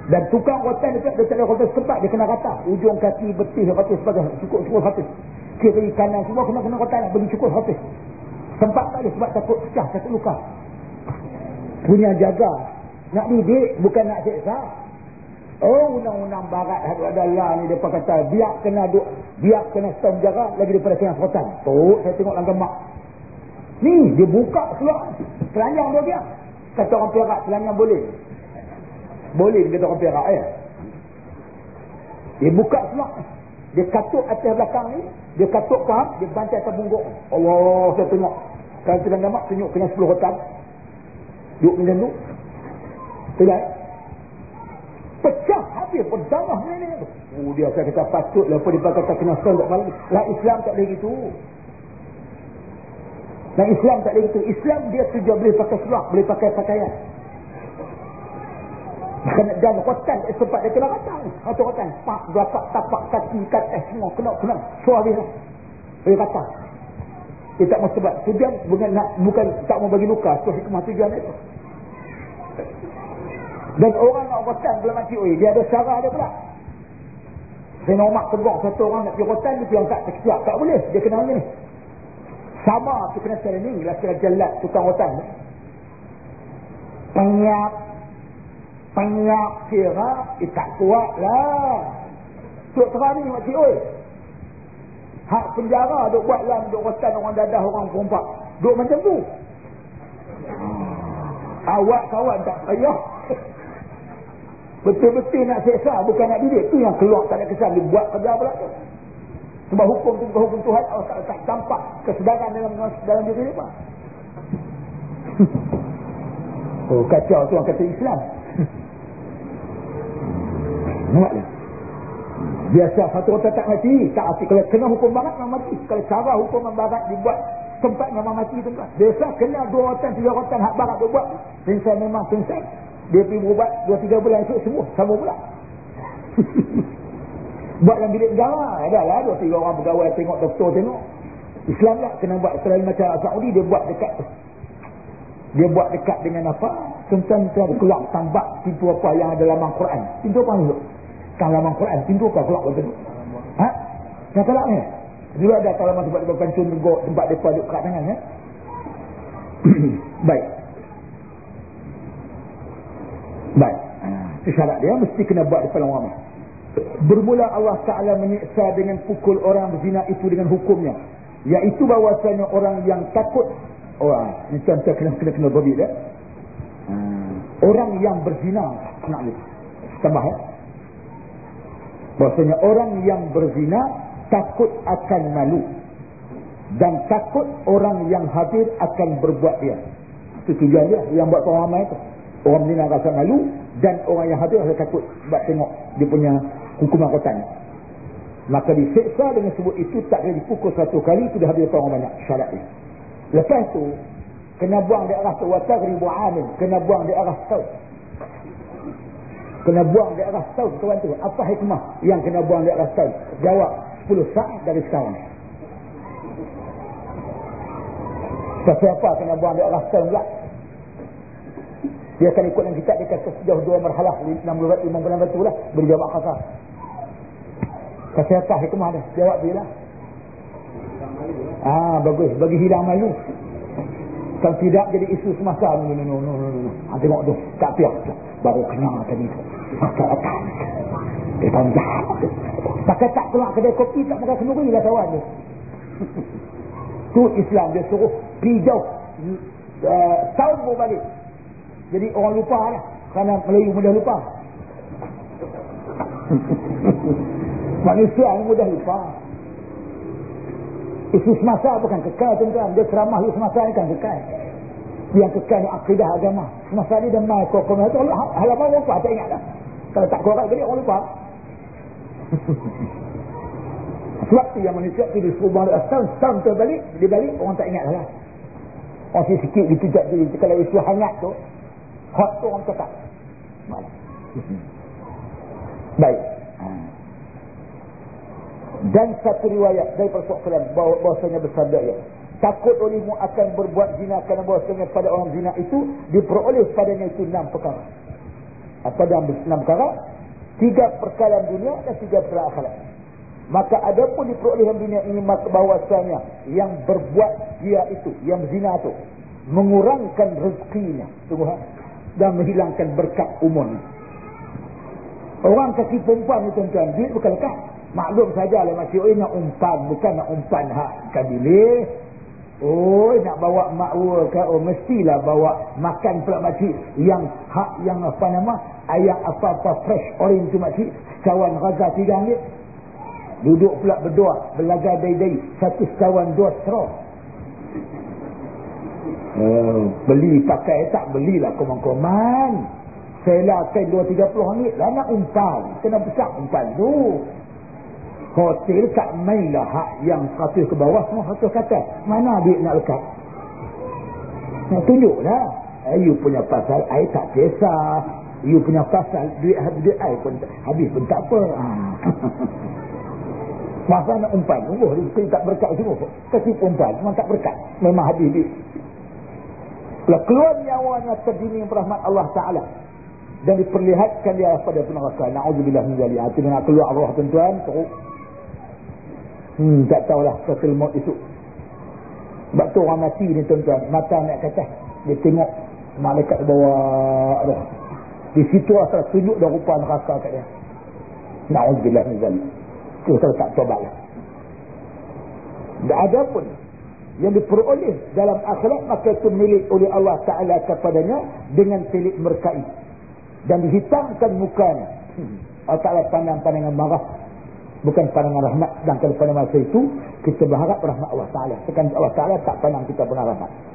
dan tukang rotan dia tak ada rotan setempat dia kena rata. Ujung kaki betis tu sebagainya cukup cukup hati kiri kanan semua kena kena kotak nak bagi cukup habis tempat tak boleh sebab takut pecah takut luka. Punya jaga. Nak didik bukan nak seksa oh undang-undang barat ada adalah ni dia kata biar kena duk biar kena stop jaga lagi daripada kena kotak tu saya tengok langkah mak ni dia buka seluar telanjang dia dia. Kata orang perak telanjang boleh. Boleh kata orang perak ya dia buka seluar dia katuk atas belakang ni dia katuk faham, dia bantai atas bungguk. Allah, saya tengok. Kalau kita nama, tunjuk kena 10 rotan. Duduk macam tu. Tidak. Pecah habis, berdamah ni ni. Oh, dia saya kata patut lah. Dia kata kena sol tak malu. Lah Islam tak boleh gitu. Lah Islam tak boleh gitu. Islam dia tujuh boleh pakai seluar, boleh pakai pakaian. Kena dan rotan eh, sempat dia kena rotan. Rotan rotan. Pak, berapa tapak kaki, kata semua. Kena, kena. Suara dia. Dia kata. Dia tak mahu sebab. Tujuan bukan, nak, bukan tak mau bagi luka. So hikmah tujuan itu. Dan orang nak rotan belum mati. Oi, dia ada cara dia pula. Saya nak umat tegur satu orang nak pergi rotan. Dia pergi angkat terkesiap. Tak boleh. Dia kena ni. Sama tu kena secara ni. Lah jelat tukang rotan. Penyap Penyak kira, eh, tak kuat lah. Tuk terang ni makcik, oi. Hak penjara duk buat lah, duk rotan orang dadah, orang perempat. Duk macam tu. Awak kawan tak payah. Betul-betul nak seksa, bukan nak didik. Tu yang keluar tak ada kesan, dia buat kerja pula tu. Sebab hukum tu bukan hukum Tuhan, Allah tak, tak tampak kesedaran dalam dalam diri dia. oh, kacau tu orang kata Islam. Nampaklah. Biasa satu orang tak mati. Tak mati. Kalau kena hukum barat, memang mati. Kalau cara hukum barat dibuat, tempat memang mati tempat. Biasa kena dua rotan, tiga rotan, hak barat dia buat. Pingsan memang pingsan. Dia pergi berubat dua tiga bulan esok sembuh. Sama pula. buat dalam bilik negara. Ada lah dua tiga orang pegawai tengok doktor tengok. Islam lah kena buat selain macam Saudi dia buat dekat dia buat dekat dengan apa tentang keluar tambak pintu apa yang ada dalam Al-Quran pintu apa itu halaman Quran pintu kau keluar betul ha? Yang kelak ni? Dulu ada halaman tempat tempat kancun tempat tempat depa duk kat tangan ya? Baik. Baik. Itu syarat dia. Mesti kena buat depan orang ramai. Bermula Allah Ta'ala menyiksa dengan pukul orang berzina itu dengan hukumnya. Iaitu bahawasanya orang yang takut. Oh, ini contoh kena kena kena berbit ya? Hmm. orang yang berzina nak ni. Tambah ya bahawasanya orang yang berzina takut akan malu. Dan takut orang yang hadir akan berbuat dia. Itu tujuan dia yang buat orang ramai itu orang berzina rasa malu dan orang yang hadir rasa takut. Buat tengok dia punya hukuman kotan maka diseksa dengan sebut itu tak boleh dipukul satu kali sudah habis orang banyak syarat dia. Lepas tu kena buang di arah tu watak ribu amin. Kena buang di arah tu kena buang di arah tu tuan tu apa hikmah yang kena buang di arah tu jawab 10 saat dari sekarang siapa kena buang di arah tu pula dia akan ikut yang kita dekat sejauh dua marhalah 60 bulan betul lah berjawab khasar Kata apa hikmah dia? Jawab dia lah. Ah, bagus. Bagi hilang malu. Kalau tidak jadi isu semasa. No, no, no, no, no. Ha, tengok tu. Tak piak. Baru kenal tadi tu. Masa datang. Dia tahu. Pakai tak keluar kedai kopi. Tak pakai kenduri lah kawan tu. tu Islam. Dia suruh pergi jauh. Uh, tahun pun balik. Jadi orang lupa lah. Kerana Melayu mudah lupa. Manusia mudah lupa. Isu semasa bukan kekal tuan-tuan. Dia ceramah isu semasa ni kan kekal. Yang kekal ni akidah agama. Semasa ni dia main kokong. Itu halaman lupa tak ingat dah. Kalau tak korek balik orang lupa. Sebab tu yang manusia tu disuruh balik setahun. Setahun tu balik. Dia balik orang tak ingat lah. Orang sikit-sikit gitu jadi. Kalau isu hangat tu. Hot tu orang cakap. Baik dan satu riwayat dari Rasulullah bahawa bahasanya bersabda ya takut olehmu akan berbuat zina kerana bahasanya pada orang zina itu diperoleh padanya itu enam perkara. Apa dalam enam perkara? Tiga perkara dunia dan tiga perkara akhirat. Maka ada pun diperolehan dunia ini maka bahwasanya yang berbuat dia itu yang zina itu mengurangkan rezekinya. Tunggu ha? dan menghilangkan berkat umumnya orang kaki perempuan itu tuan-tuan duit bukan lekat Maklum saja lah makcik oi nak umpan bukan nak umpan hak kabile. Oh nak bawa makwa ke oh mestilah bawa makan pula makcik yang hak yang apa nama ayam apa-apa fresh orange tu makcik sekawan raga tiga ringgit. Duduk pula berdua belajar dai-dai satu sekawan dua straw. Uh, beli pakai tak belilah koman-koman. Sela kan 2 30 ringgit lah nak umpan. Kena besar umpan tu. Hotel tak mainlah hak yang satu ke bawah semua satu kata. Mana duit nak lekat? Nak tunjuklah. Eh, you punya pasal air tak biasa. You punya pasal duit duit air pun habis pun tak apa. Ha. Masa nak umpan. Oh, rezeki tak berkat semua. Kasih umpan. Memang tak berkat. Memang habis duit. Kalau keluar nyawanya terdini berahmat Allah Ta'ala. Dan diperlihatkan dia pada peneraka. Na'udzubillah min zali. Hati nak keluar Allah tuan-tuan. Teruk. Hmm, tak tahulah fatul maut esok. Sebab tu orang mati ni tuan-tuan, mata nak kata, dia tengok malaikat bawa roh. Di situ asal tunjuk dah rupa neraka kat dia. Na'udzubillah min zalik. Tu saya tak tobatlah. Tak ada pun yang diperoleh dalam akhirat maka itu milik oleh Allah Ta'ala kepadanya dengan pelik merkai. Dan dihitamkan mukanya. Hmm. Allah Ta'ala pandang-pandangan marah bukan pandangan rahmat. Dan pada masa itu kita berharap rahmat Allah Taala. Sekan Allah Taala tak pandang kita pernah rahmat